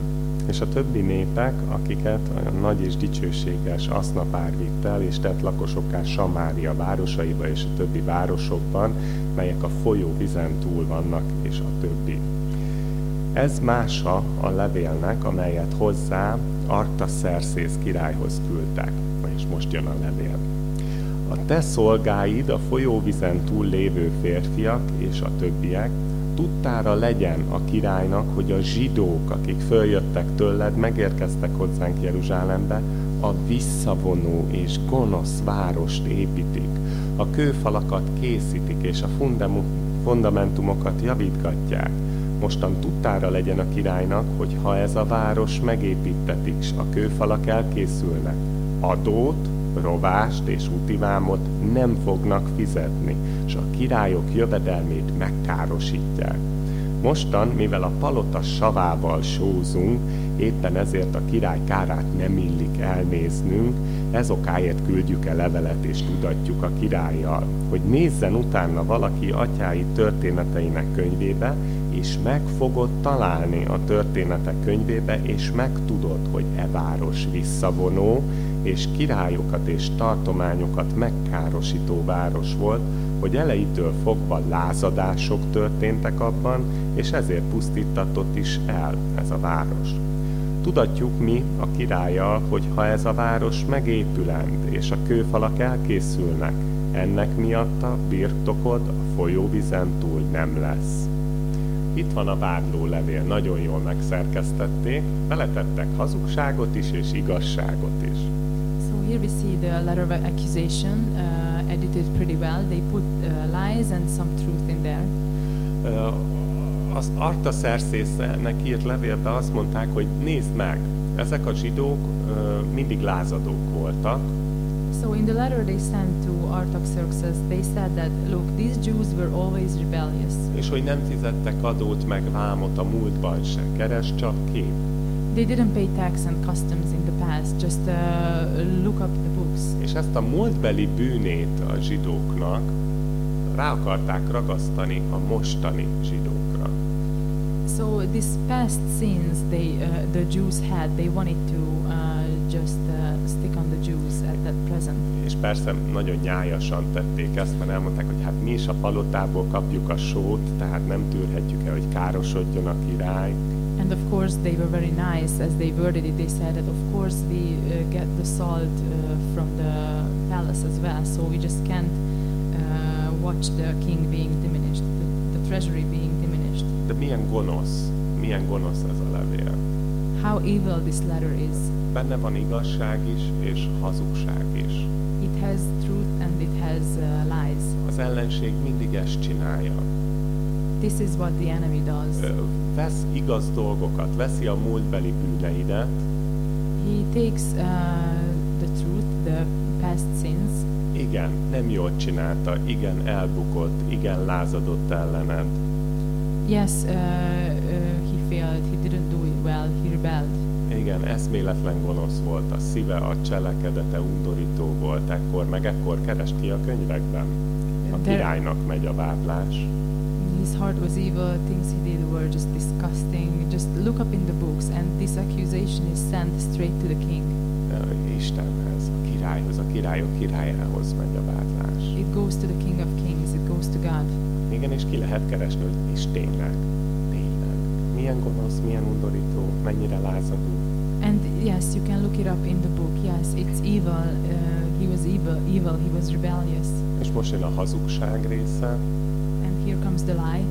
Speaker 2: És a többi népek, akiket a nagy és dicsőséges Asznapár vitt el, és tett lakosokká Samária városaiba és a többi városokban, melyek a folyó vizen túl vannak, és a többi. Ez mása a levélnek, amelyet hozzá Artaszerszész királyhoz küldtek. És most jön a levél. A te szolgáid, a folyóvizen túl lévő férfiak és a többiek, tudtára legyen a királynak, hogy a zsidók, akik följöttek tőled, megérkeztek hozzánk Jeruzsálembe, a visszavonó és gonosz várost építik, a kőfalakat készítik, és a fundamentumokat javítgatják. Mostan tudtára legyen a királynak, hogy ha ez a város megépítetik, s a kőfalak elkészülnek, adót, rovást és utivámot nem fognak fizetni, és a királyok jövedelmét megkárosítják. Mostan, mivel a palota savával sózunk, éppen ezért a király kárát nem illik elnéznünk, ez okáért küldjük el levelet és tudatjuk a királlyal, hogy nézzen utána valaki atyái történeteinek könyvébe, és meg fogod találni a történetek könyvébe, és megtudod, hogy e város visszavonó, és királyokat és tartományokat megkárosító város volt, hogy elejétől fogva lázadások történtek abban, és ezért pusztítatott is el ez a város. Tudatjuk mi a királlyal, hogy ha ez a város megépülend, és a kőfalak elkészülnek, ennek miatt a birtokod a folyóvizen túl nem lesz. Itt van a vádló levél, nagyon jól megszerkesztették, beletettek hazugságot is és igazságot is.
Speaker 1: So here we see the letter of accusation uh, edited pretty well. They put uh, lies and some truth in there.
Speaker 2: Ö, Az Artaszerszésznek írt levélben azt mondták, hogy nézd meg, ezek a zsidók ö, mindig lázadók voltak,
Speaker 1: So in the letter they sent to Artaxerxes, they said that, look, these Jews were always rebellious.
Speaker 2: és hogy nem fizettek adót meg vámot a múltban se. Keres csak kép.
Speaker 1: They didn't pay tax and customs in the past. Just uh, look up the books.
Speaker 2: És ezt a múltbeli bűnét a zsidóknak rá akarták ragasztani a mostani zsidókra.
Speaker 1: So these past sins they uh, the Jews had, they wanted to just uh, stick on the Jews at that present.
Speaker 2: És persze nagyon nyájasan tették ezt, mert elmondták, hogy hát mi is a palotából kapjuk a sót, tehát nem tűrhetjük el, hogy károsodjon a király.
Speaker 1: And of course they were very nice as they worded it. They said that of course we uh, get the salt uh, from the palace as well. So we just can't uh, watch the king being diminished, the, the treasury being diminished.
Speaker 2: De milyen gonosz, milyen gonosz ez a levél.
Speaker 1: How evil this letter is.
Speaker 2: Benne van igazság is, és hazugság is.
Speaker 1: It has truth and it has uh, lies.
Speaker 2: Az ellenség mindig ezt csinálja.
Speaker 1: This is what the enemy does.
Speaker 2: Vesz igaz dolgokat, veszi a múltbeli bűneidet,
Speaker 1: He takes uh, the truth, the past sins.
Speaker 2: igen, nem jól csinálta, igen, elbukott, igen, lázadott ellened,
Speaker 1: Yes, uh, uh, he failed. He didn't do it well. Rebelled.
Speaker 2: igen, eszméletlen gonosz volt, a szíve, a cselekedete undorító volt ekkor, meg ekkor kerest ki a könyvekben. A királynak megy a vádlás.
Speaker 1: His heart was evil. Things he did were just disgusting. Just look up in the books, and this accusation is sent straight to the king.
Speaker 2: Istenhez, a királyhoz, a királyok királyához megy a vádlás.
Speaker 1: It goes to the King of Kings. It goes to God.
Speaker 2: Igen, és ki lehet keresni, hogy és tényleg. Milyen gonosz, milyen undorító, mennyire lázadó.
Speaker 1: And yes, you can look it up in the book. Yes, it's evil. Uh, he was evil. Evil. He was rebellious.
Speaker 2: És most jön a hazugság része,
Speaker 1: And here comes the lie.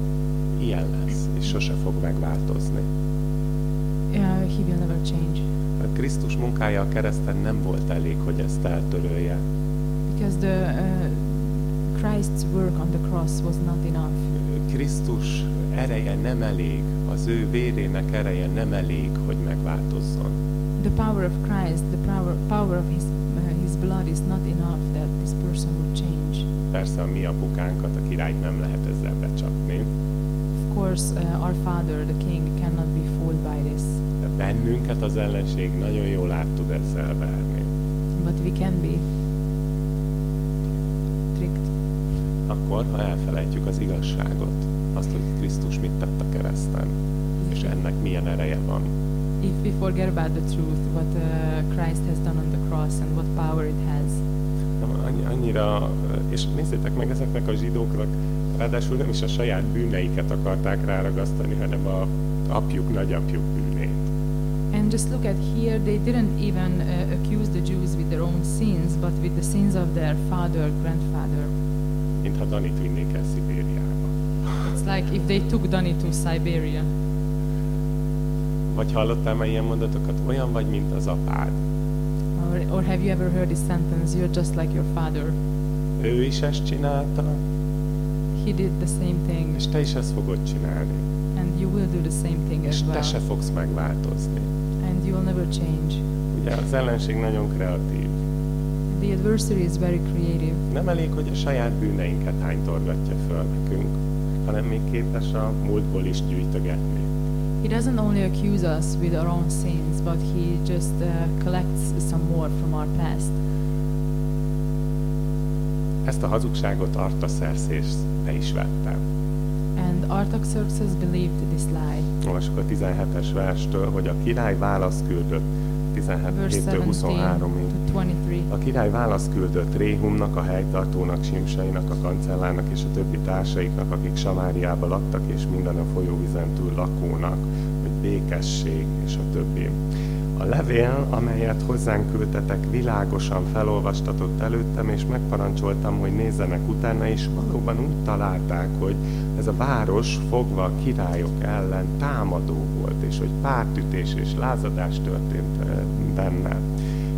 Speaker 2: ilyen lesz, és sose fog megváltozni.
Speaker 1: Uh, he will never change
Speaker 2: A Krisztus munkája a kereszten nem volt elég, hogy ezt eltörölje.
Speaker 1: because the uh, Christ's work on the cross was not enough.
Speaker 2: Krisztus ereje nem elég, az ő vérének ereje nem elég, hogy megváltozzon.
Speaker 1: The power of Christ, the power power of His uh, His blood is not enough that this person would change.
Speaker 2: Persze a mi apukánkat, a királyt nem lehet ezzel becsapni,
Speaker 1: Of course, uh, our Father, the King, cannot be fooled by this,
Speaker 2: de bennünket az ellenség nagyon jól át tud ezzel verni.
Speaker 1: but we can be tricked
Speaker 2: Akkor, ha elfelejtjük az igazságot, azt, hogy Krisztus mit tett kereszten, és ennek milyen ereje van.
Speaker 1: if we forget about the truth, what uh, Christ has done on the cross and what power it has.
Speaker 2: Annyi- Annyira, és nézzétek meg ezeknek a zsidóknak, ráadásul nem is a saját bűneiket akarták ráragasztani, hanem a apjuk, nagyapjuk bűnét.
Speaker 1: And just look at here, they didn't even uh, accuse the Jews with their own sins, but with the sins of their father, grandfather.
Speaker 2: Mintha Danit vinnék el Szibériába.
Speaker 1: It's like if they took Dani to Siberia.
Speaker 2: Vagy hallottál már ilyen mondatokat? Olyan vagy, mint az apád.
Speaker 1: Or, or have you ever heard this sentence, you're just like your father?
Speaker 2: Ő is ezt csinálta,
Speaker 1: He did the same thing,
Speaker 2: és te is ezt fogod csinálni.
Speaker 1: and you will do the same thing
Speaker 2: És
Speaker 1: as
Speaker 2: te se
Speaker 1: well.
Speaker 2: fogsz megváltozni.
Speaker 1: And you will never change.
Speaker 2: Ugye az ellenség nagyon kreatív.
Speaker 1: The adversary is very creative.
Speaker 2: Nem elég, hogy a saját bűneinket hánytorgatja föl nekünk, hanem még képes a múltból is gyűjtögetni.
Speaker 1: He doesn't only accuse us with our own sins, but he just uh, collects some more from our past.
Speaker 2: Ezt a hazugságot Artaszerszés be is vette.
Speaker 1: And Artaxerxes believed this lie.
Speaker 2: Olvassuk a 17-es verstől, hogy a király választ küldött, 17-től
Speaker 1: 17
Speaker 2: 23-ig.
Speaker 1: to 23.
Speaker 2: A király választ küldött Réhumnak, a helytartónak, Simsainak, a kancellárnak és a többi társaiknak, akik Samáriába laktak, és minden a folyóvizen túl lakónak, hogy békesség, és a többi. A levél, amelyet hozzánk küldtetek, világosan felolvastatott előttem, és megparancsoltam, hogy nézzenek utána, és valóban úgy találták, hogy ez a város fogva a királyok ellen támadó volt, és hogy pártütés és lázadás történt benne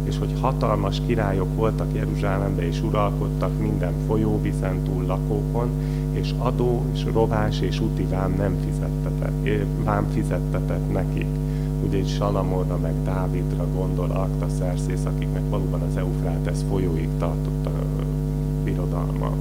Speaker 2: és hogy hatalmas királyok voltak Jeruzsálembe, és uralkodtak minden folyóvizen túl lakókon, és adó, és rovás, és úti vám nem fizettetett, vám fizettetett nekik. Ugye itt Salamonra, meg Dávidra gondol Artaszerszész, akiknek valóban az Eufrátesz folyóig tartott a birodalma.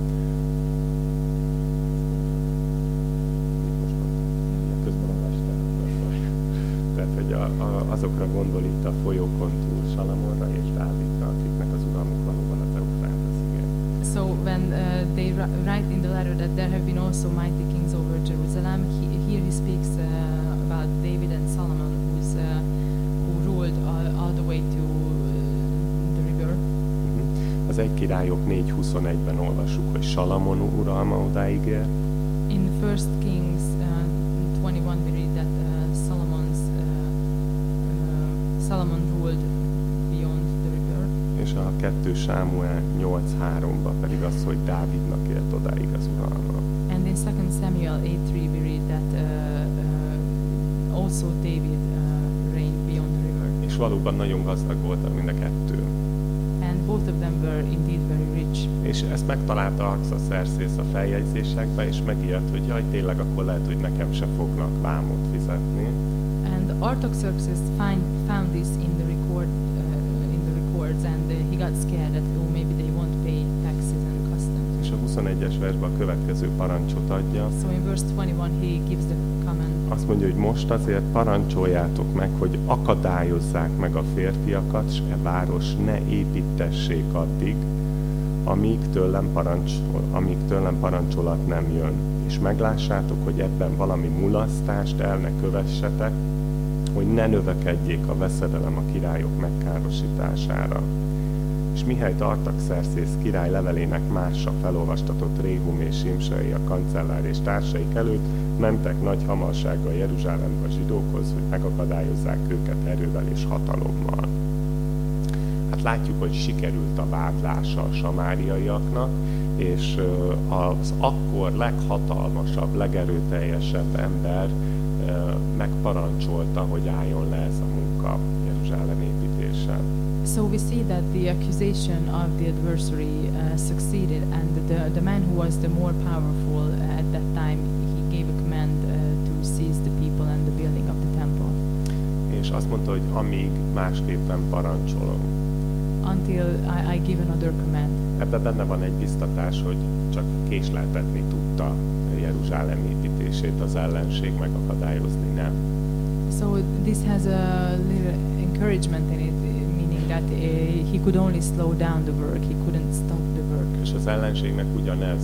Speaker 2: Tehát, hogy a, a, azokra gondol itt a folyókon túl Salamonra és Dávidra, akiknek az uralmuk valóban az Eufrátesz igen.
Speaker 1: So when uh, they ri- write in the letter that there have been also mighty kings over Jerusalem, he, here he speaks uh, about David and Solomon, who's uh, who ruled all, all the way to uh, the river.
Speaker 2: Mhm. Az egy királyok 4.21-ben olvassuk, hogy Salamon uralma odáig ér,
Speaker 1: In First Kings uh, 21, we read that uh, Solomon's uh, uh, Solomon ruled beyond the river,
Speaker 2: És a 2 Sámuel 8.3-ba pedig az, hogy Dávidnak ért odáig az uralma.
Speaker 1: And in 2 Samuel 8:3 we read that uh, uh, also David uh, reigned beyond the river,
Speaker 2: És valóban nagyon gazdag volt mind a kettő.
Speaker 1: and both of them were indeed very rich.
Speaker 2: És ezt megtalálta Arxaszerszész a feljegyzésekbe, és megijedt, hogy jaj, tényleg akkor lehet, hogy nekem se fognak vámot fizetni.
Speaker 1: And Artaxerxes find, found this in the records, and uh, he got scared that oh maybe they won't pay taxes and customs.
Speaker 2: És a 21-es versben a következő parancsot adja.
Speaker 1: So in verse 21 he gives the command.
Speaker 2: Azt mondja, hogy most azért parancsoljátok meg, hogy akadályozzák meg a férfiakat, s e város ne építessék addig, amíg tőlem, parancs, amíg tőlem parancsolat nem jön. És meglássátok, hogy ebben valami mulasztást el ne kövessetek, hogy ne növekedjék a veszedelem a királyok megkárosítására. És mihelyt Artaxerxész király levelének másra felolvastatott Réhum és Simsai a kancellár és társaik előtt, mentek nagy hamarsággal Jeruzsálembe a zsidókhoz, hogy megakadályozzák őket erővel és hatalommal. Hát látjuk, hogy sikerült a vádlása a samáriaiaknak, és az akkor leghatalmasabb, legerőteljesebb ember megparancsolta, hogy álljon le ez a munka Jeruzsálem építése.
Speaker 1: So we see that the accusation of the adversary uh, succeeded, and the, the man who was the more powerful uh, at that time, he gave a command uh, to seize the people and the building of the temple
Speaker 2: És azt mondta, hogy amíg másképpen parancsolom.
Speaker 1: until I, I give another command.
Speaker 2: Ebben benne van egy biztatás, hogy csak késleltetni tudta Jeruzsálem építését az ellenség, megakadályozni nem.
Speaker 1: So this has a little encouragement in it, meaning that uh, he could only slow down the work, he couldn't stop the work.
Speaker 2: És az ellenségnek ugyanez,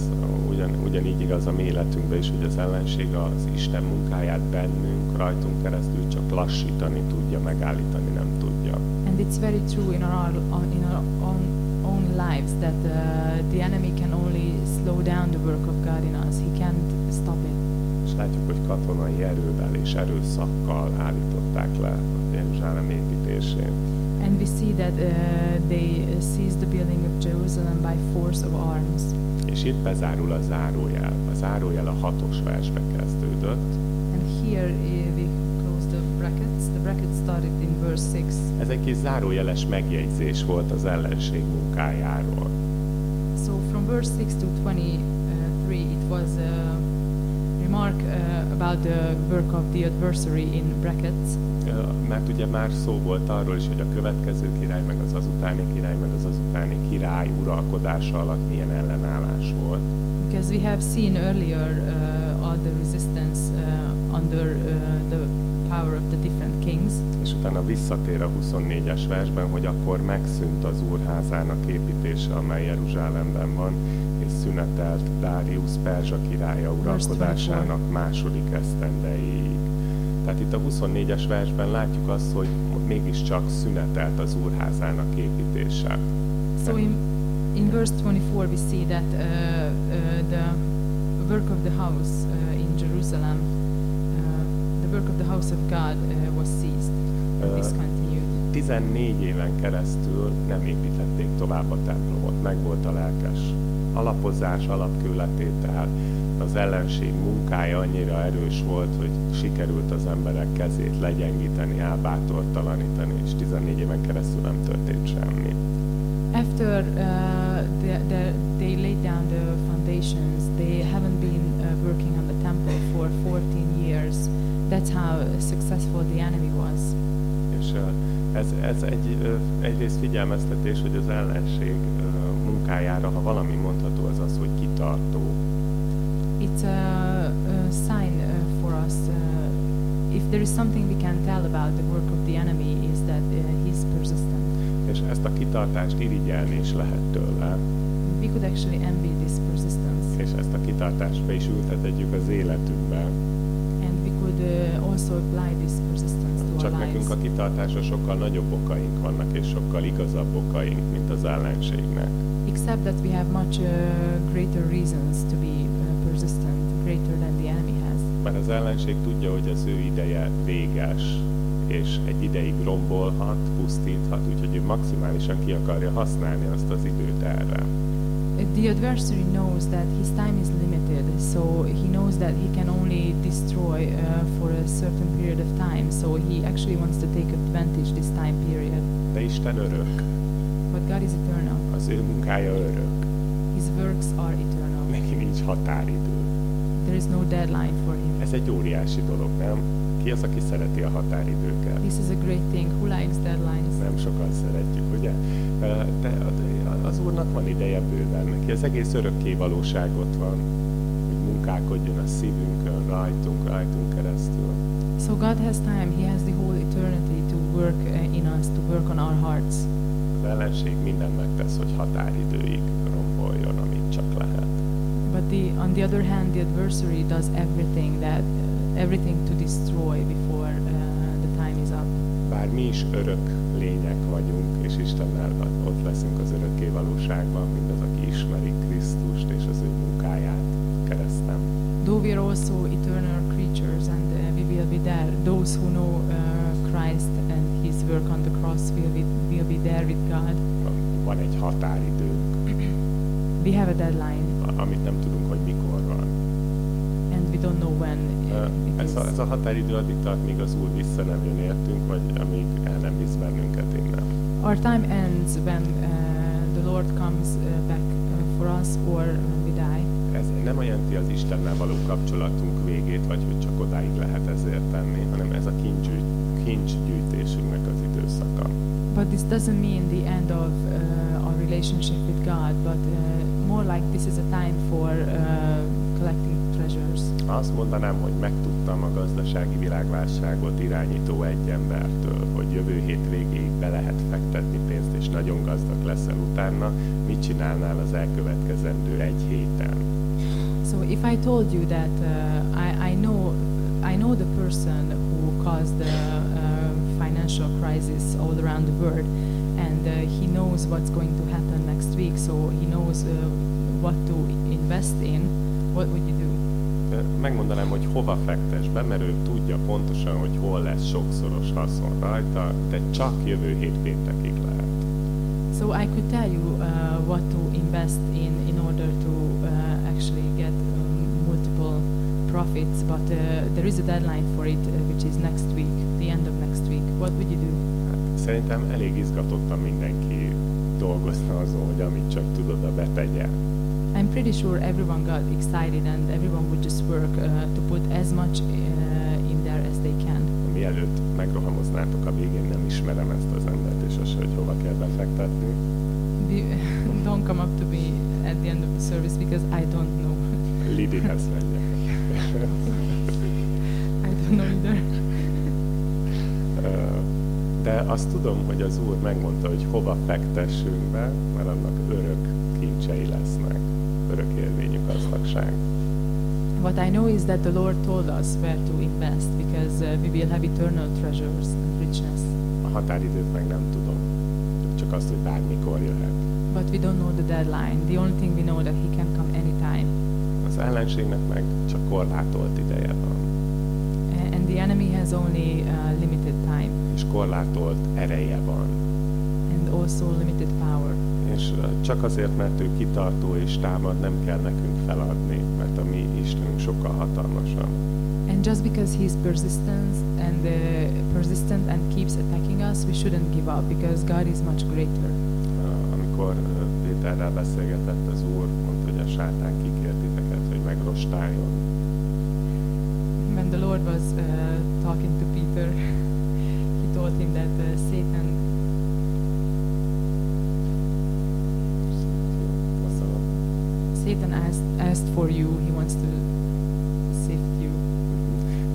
Speaker 2: ugyan, ugyanígy igaz a mi életünkben is, hogy az ellenség az Isten munkáját bennünk, rajtunk keresztül csak lassítani tudja, megállítani nem tudja.
Speaker 1: And it's very true in our in our own, own lives that uh, the enemy can only slow down the work of God in us. He can't stop it.
Speaker 2: És látjuk, hogy katonai erővel és erőszakkal állították le a Jeruzsálem építését.
Speaker 1: And we see that uh, they uh, seized the building of Jerusalem by force of arms.
Speaker 2: És itt bezárul a zárójel. A zárójel a hatos versbe kezdődött.
Speaker 1: And here uh, we close the brackets. The brackets started in verse 6.
Speaker 2: Ez egy kis zárójeles megjegyzés volt az ellenség munkájáról.
Speaker 1: So from verse 6 to 23, it was a remark uh, about the work of the adversary in brackets.
Speaker 2: Mert ugye már szó volt arról is, hogy a következő király, meg az azutáni király, meg az azutáni király uralkodása alatt milyen ellenállás volt.
Speaker 1: Because we have seen earlier uh, all the resistance uh, under uh, the power of the different kings.
Speaker 2: És utána visszatér a 24-es versben, hogy akkor megszűnt az úrházának építése, amely Jeruzsálemben van, szünetelt Darius Perzsa királya uralkodásának második esztendejéig. Tehát itt a 24-es versben látjuk azt, hogy mégiscsak szünetelt az úrházának építése.
Speaker 1: So in, in verse 24 we see that uh, uh, the work of the house uh, in Jerusalem, uh, the work of the house of God uh, was and
Speaker 2: Uh,
Speaker 1: discontinued.
Speaker 2: 14 éven keresztül nem építették tovább a templomot, meg volt a lelkes alapozás, alapkőletétel, az ellenség munkája annyira erős volt, hogy sikerült az emberek kezét legyengíteni, elbátortalanítani, és 14 éven keresztül nem történt semmi.
Speaker 1: After uh, the, the, they laid down the foundations, they haven't been uh, working on the temple for 14 years. That's how successful the enemy was.
Speaker 2: És ö, ez, ez egy, ö, egyrészt figyelmeztetés, hogy az ellenség ö, munkájára, ha valami mondható, az az, hogy kitartó.
Speaker 1: It's a, a sign uh, for us. Uh, if there is something we can tell about the work of the enemy, is that uh, he's persistent.
Speaker 2: És ezt a kitartást irigyelni is lehet tőle,
Speaker 1: We could actually envy this persistence,
Speaker 2: és ezt a kitartást be is ültethetjük az életünkbe.
Speaker 1: and we could uh, also apply this persistence to
Speaker 2: Csak
Speaker 1: our
Speaker 2: nekünk
Speaker 1: lives.
Speaker 2: a kitartásra sokkal nagyobb okaink vannak, és sokkal igazabb okaink, mint az ellenségnek.
Speaker 1: Except that we have much uh, greater reasons to be uh, persistent, greater than the enemy has.
Speaker 2: Mert az ellenség tudja, hogy az ő ideje véges, és egy ideig rombolhat, pusztíthat, úgyhogy ő maximálisan ki akarja használni azt az időt erre.
Speaker 1: The adversary knows that his time is limited, so he knows that he can only destroy uh, for a certain period of time. So he actually wants to take advantage this time period.
Speaker 2: De Isten örök,
Speaker 1: But God is eternal.
Speaker 2: Az ő munkája örök,
Speaker 1: His works are eternal.
Speaker 2: neki nincs határidő.
Speaker 1: There is no deadline for him.
Speaker 2: Ez egy óriási dolog, nem? Ki az, aki szereti a határidőket?
Speaker 1: This is a great thing. Who likes deadlines?
Speaker 2: Nem sokan szeretjük, ugye? De az Úrnak van ideje bőven, neki az egész örökké valóság ott van, hogy munkálkodjon a szívünkön, rajtunk, rajtunk keresztül.
Speaker 1: So God has time. He has the whole eternity to work uh, in us, to work on our hearts.
Speaker 2: Az ellenség mindent megtesz, hogy határidőig romboljon, amit csak lehet.
Speaker 1: But the, on the other hand, the adversary does everything that everything to destroy before uh, the time is up.
Speaker 2: Bár mi is örök lények vagyunk, és Istennel ott leszünk az örökké valóságban, mindaz, aki ismeri Krisztust és az ő munkáját keresztem.
Speaker 1: Though we are also eternal creatures and uh, we will be there, those who know uh, Christ work on the cross will be, will be there with God.
Speaker 2: Van egy határidőnk,
Speaker 1: We have a deadline
Speaker 2: a- amit nem tudunk, hogy mikor van.
Speaker 1: and we don't know when uh, it.
Speaker 2: Ez a, ez a határidő addig tart, míg az Úr vissza nem jön értünk, vagy amíg el nem visz bennünket innen.
Speaker 1: Our time ends when uh, the Lord comes uh, back uh, for us or when we die.
Speaker 2: Ez nem jelenti az Istennel való kapcsolatunk végét, vagy hogy csak odáig lehet ezért tenni, hanem ez a kincsgyűjt, kincsgyűjtésünknek az időszaka.
Speaker 1: But this doesn't mean the end of uh, our relationship with God, but uh, more like this is a time for uh, collecting treasures.
Speaker 2: Azt mondanám, hogy megtudtam a gazdasági világválságot irányító egy embertől, hogy jövő hét végéig be lehet fektetni pénzt, és nagyon gazdag leszel utána, mit csinálnál az elkövetkezendő egy héten?
Speaker 1: So if I told you that uh, I, I know I know the person who caused the financial crisis all around the world, and uh, he knows what's going to happen next week, so he knows uh, what to invest in. What would you do?
Speaker 2: Megmondanám, hogy hova fektes be, mert ő tudja pontosan, hogy hol lesz sokszoros haszon rajta, de csak jövő hét péntekig lehet.
Speaker 1: So I could tell you uh, what to invest in in order to uh, actually get um, multiple profits, but uh, there is a deadline for it, uh, which is next week, the end of would you do?
Speaker 2: Hát szerintem elég izgatottan mindenki dolgozna azon, hogy amit csak tudod, a betegye.
Speaker 1: I'm pretty sure everyone got excited and everyone would just work uh, to put as much uh, in there as they can.
Speaker 2: Mielőtt megrohamoznátok a végén, nem ismerem ezt az embert, és az, hogy hova kell befektetni.
Speaker 1: Be- don't come up to me at the end of the service because I don't know.
Speaker 2: Lidihez megyek.
Speaker 1: I don't know either.
Speaker 2: De azt tudom, hogy az Úr megmondta, hogy hova fektessünk be, mert annak örök kincsei lesznek, örök érvényű gazdagság.
Speaker 1: What I know is that the Lord told us where to invest because uh, we will have eternal treasures and richness.
Speaker 2: A határidőt meg nem tudom, csak azt, hogy bármikor jöhet.
Speaker 1: But we don't know the deadline. The only thing we know that He can come anytime.
Speaker 2: Az ellenségnek meg csak korlátolt ideje van,
Speaker 1: And the enemy has only uh,
Speaker 2: korlátolt ereje van.
Speaker 1: and also limited power.
Speaker 2: És csak azért, mert ő kitartó és támad, nem kell nekünk feladni, mert a mi Istenünk sokkal hatalmasabb.
Speaker 1: And just because he's persistent and uh, persistent and keeps attacking us, we shouldn't give up because God is much greater.
Speaker 2: Amikor Péterrel beszélgetett az Úr, mondta, hogy a sátán kikért titeket, hogy megrostáljon.
Speaker 1: When the Lord was uh, talking to Peter, told him that uh, Satan asked asked for you. He wants to sift you.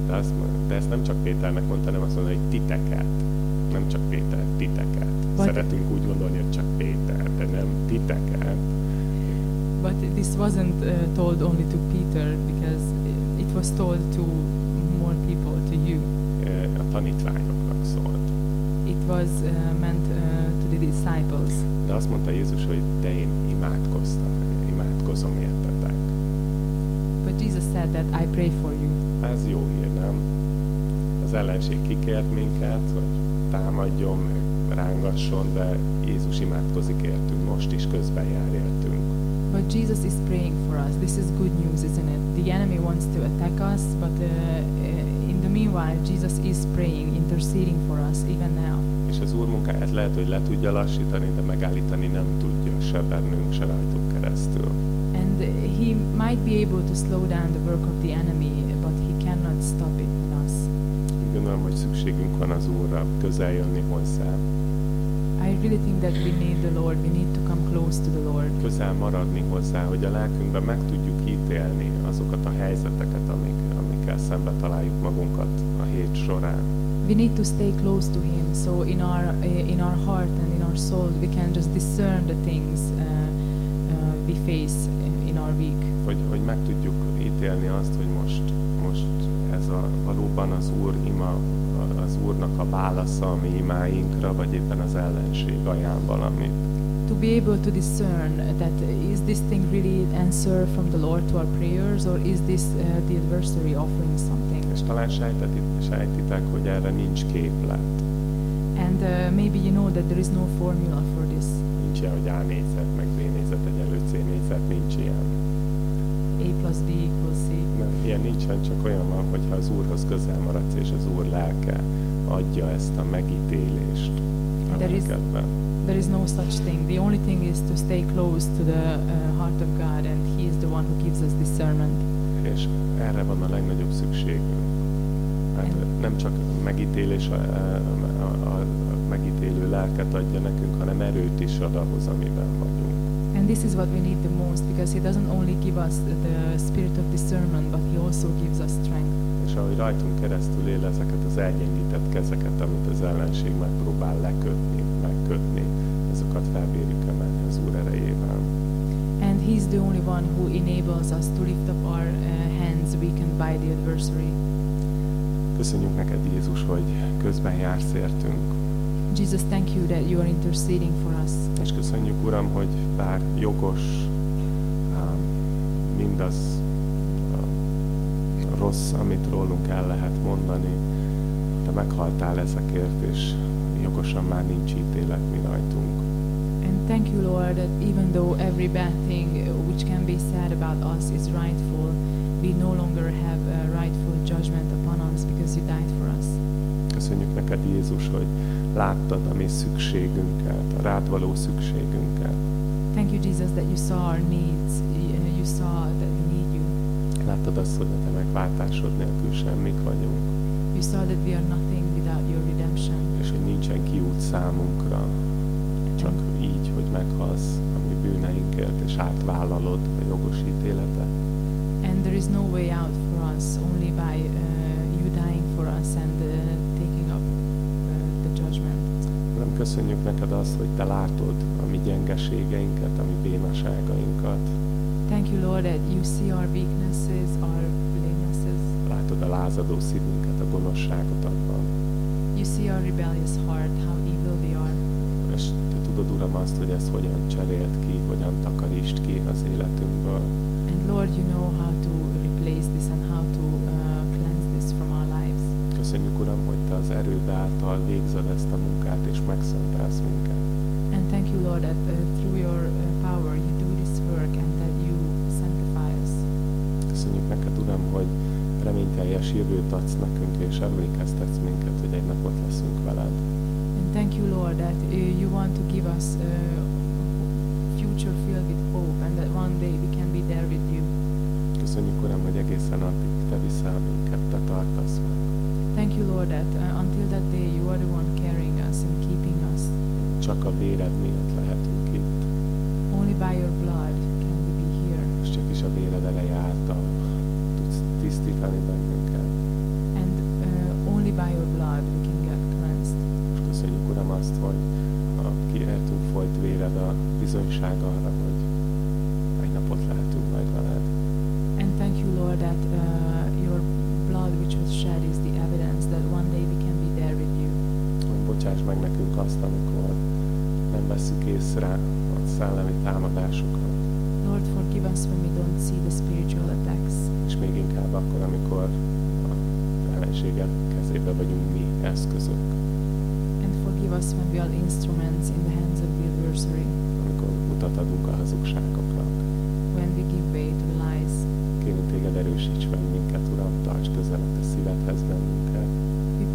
Speaker 2: De, azt, de ezt nem csak Péternek mondta, hanem azt mondta, hogy titeket. Nem csak Péter, titeket.
Speaker 1: Vagy-
Speaker 2: Szeretünk úgy gondolni, hogy csak Péter, de nem titeket.
Speaker 1: But this wasn't uh, told only to Peter because it was told to more people, to you.
Speaker 2: A.
Speaker 1: It was uh, meant uh, to the disciples.
Speaker 2: De azt mondta Jézus, hogy de én imádkoztam, imádkozom értetek.
Speaker 1: But Jesus said that I pray for you.
Speaker 2: Ez jó hír, nem? az ellenség kikért minket, hogy támadjon, meg rángasson, de Jézus imádkozik értünk, most is közben jár értünk.
Speaker 1: But Jesus is praying for us. This is good news, isn't it? The enemy wants to attack us, but uh, uh, in the meanwhile, Jesus is praying, interceding for us even now.
Speaker 2: És az Úr munkáját lehet, hogy le tudja lassítani, de megállítani nem tudja, se bennünk, se rajtunk keresztül.
Speaker 1: And he might be able to slow down the work of the enemy, but he cannot stop it in us.
Speaker 2: Úgy gondolom, hogy szükségünk van az Úrra, közel jönni hozzá,
Speaker 1: I really think that we need the Lord. We need to come close to the Lord.
Speaker 2: közel maradni hozzá, hogy a lelkünkben meg tudjuk ítélni azokat a helyzeteket, amik, amikkel szembe találjuk magunkat a hét során.
Speaker 1: We need to stay close to Him, so in our uh, in our heart and in our soul, we can just discern the things uh, uh, we face in our week.
Speaker 2: Hogy, hogy meg tudjuk ítélni azt, hogy most, most ez a valóban az Úr ima, az Úrnak a válasza a mi imáinkra, vagy éppen az ellenség ajánl valamit.
Speaker 1: To be able to discern that is this thing really answer from the Lord to our prayers, or is this uh, the adversary offering something?
Speaker 2: És talán sejteti, sejtitek, hogy erre nincs képlet.
Speaker 1: And uh, maybe you know that there is no formula for this.
Speaker 2: Nincs ilyen, hogy A négyzet, meg B négyzet, egyenlő C négyzet, nincs ilyen.
Speaker 1: A plus B equals C.
Speaker 2: Nem, ilyen nincsen, csak olyan van, hogyha az Úrhoz közel maradsz, és az Úr lelke adja ezt a megítélést a
Speaker 1: There is-. There is no such thing. The only thing is to stay close to the uh, heart of God, and He is the one who gives us discernment.
Speaker 2: És erre van a legnagyobb szükségünk. Hát nem csak megítélés, lelket adja nekünk, hanem erőt is ad ahhoz, amiben vagyunk.
Speaker 1: And this is what we need the most because He doesn't only give us the spirit of discernment, but He also gives us strength.
Speaker 2: És ahogy rajtunk keresztül él ezeket az elgyengített kezeket, amit az ellenség megpróbál lekötni, megkötni, azokat felbírjuk emelni az Úr erejével.
Speaker 1: And He's the only one who enables us to lift up our uh, hands weakened by the adversary.
Speaker 2: Köszönjük neked, Jézus, hogy közben jársz értünk.
Speaker 1: Jesus, thank you that you are interceding for us.
Speaker 2: És köszönjük, Uram, hogy bár jogos mindaz rossz, amit rólunk el lehet mondani, te meghaltál ezekért, és jogosan már nincs ítélet mi rajtunk.
Speaker 1: And thank you, Lord, that even though every bad thing uh, which can be said about us is rightful, we no longer have a rightful judgment upon us because you died for us.
Speaker 2: Köszönjük neked, Jézus, hogy láttad a mi szükségünket, a rád való szükségünket.
Speaker 1: Thank you, Jesus, that you saw our needs. You saw that we need you.
Speaker 2: Láttad azt, hogy a te megváltásod nélkül semmik vagyunk,
Speaker 1: You saw that we are nothing without your redemption.
Speaker 2: és hogy nincsen kiút számunkra, csak így, hogy meghalsz a mi bűneinkért, és átvállalod a jogos ítéletet.
Speaker 1: And there is no way out for us only by uh, you dying for us and uh, taking up uh, the judgment.
Speaker 2: Nem köszönjük neked azt, hogy te látod a mi gyengeségeinket, a mi bénaságainkat.
Speaker 1: Thank you, Lord, that you see our weaknesses, our lamenesses.
Speaker 2: Látod a lázadó szívünket, a gonoszságot abban.
Speaker 1: You see our rebellious heart, how evil we are.
Speaker 2: És te tudod, Uram, azt, hogy ez hogyan cserélt ki, hogyan takarítsd ki az életünkből.
Speaker 1: And Lord, you know how to replace this and how to uh, cleanse this from our lives.
Speaker 2: Köszönjük, Uram, hogy te az erőd által végzed ezt a munkát, és megszentelsz minket.
Speaker 1: And thank you, Lord, that uh, through your uh, power you do this work and that you sanctify us.
Speaker 2: Köszönjük neked, Uram, hogy reményteljes jövőt adsz nekünk, és emlékeztetsz minket, hogy egy nap ott leszünk veled.
Speaker 1: And thank you, Lord, that uh, you want to give us a future filled with hope and that one day we can be there with you.
Speaker 2: Köszönjük, Uram, hogy egészen addig te viszel minket, te tartasz meg.
Speaker 1: Thank you, Lord, that uh, until that day you are the one carrying us and keeping us.
Speaker 2: Csak a véred miatt lehetünk itt,
Speaker 1: Only by your blood can we be here.
Speaker 2: és csak is a véred ereje által tudsz tisztítani bennünket.
Speaker 1: And uh, only by your blood we can get cleansed.
Speaker 2: És köszönjük, Uram, azt, hogy a kiértünk folyt véred a bizonyság arra, hogy egy napot lehetünk majd veled.
Speaker 1: And thank you, Lord, that uh, your blood which was shed is the evidence that one day we can be there with you.
Speaker 2: Hogy bocsáss meg nekünk azt, amikor nem veszük észre a szellemi támadásokat,
Speaker 1: Lord, forgive us when we don't see the spiritual attacks.
Speaker 2: és még inkább akkor, amikor a ellenséget kezd kezébe vagyunk mi eszközök.
Speaker 1: And forgive us when we are instruments in the hands of the adversary,
Speaker 2: amikor mutat adunk a hazugságoknak.
Speaker 1: when we give way to the lies.
Speaker 2: Kérünk téged erősíts meg minket, Uram, tarts közel a te szívedhez
Speaker 1: We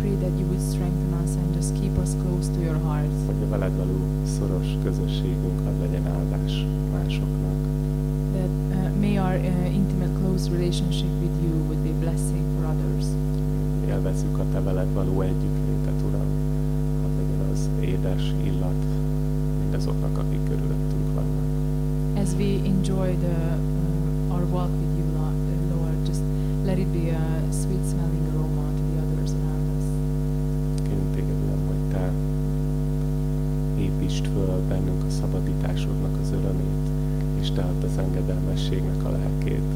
Speaker 1: pray that you would strengthen us and just keep us close to your heart.
Speaker 2: hogy a veled való szoros közösségünk ad legyen áldás másoknak.
Speaker 1: That uh, may our uh, intimate, close relationship with you would be a blessing for others.
Speaker 2: Élvezzük a te veled való együttlétet, Uram, hadd legyen az édes illat mindazoknak, akik körülöttünk vannak.
Speaker 1: As we enjoy the uh, our walk with you, Lo- Lord, just let it be a sweet smelling
Speaker 2: bennünk a szabadításodnak az örömét, és te add az engedelmességnek a lelkét.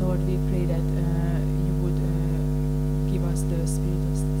Speaker 1: Lord, we pray that uh, you would uh, give us the spirit of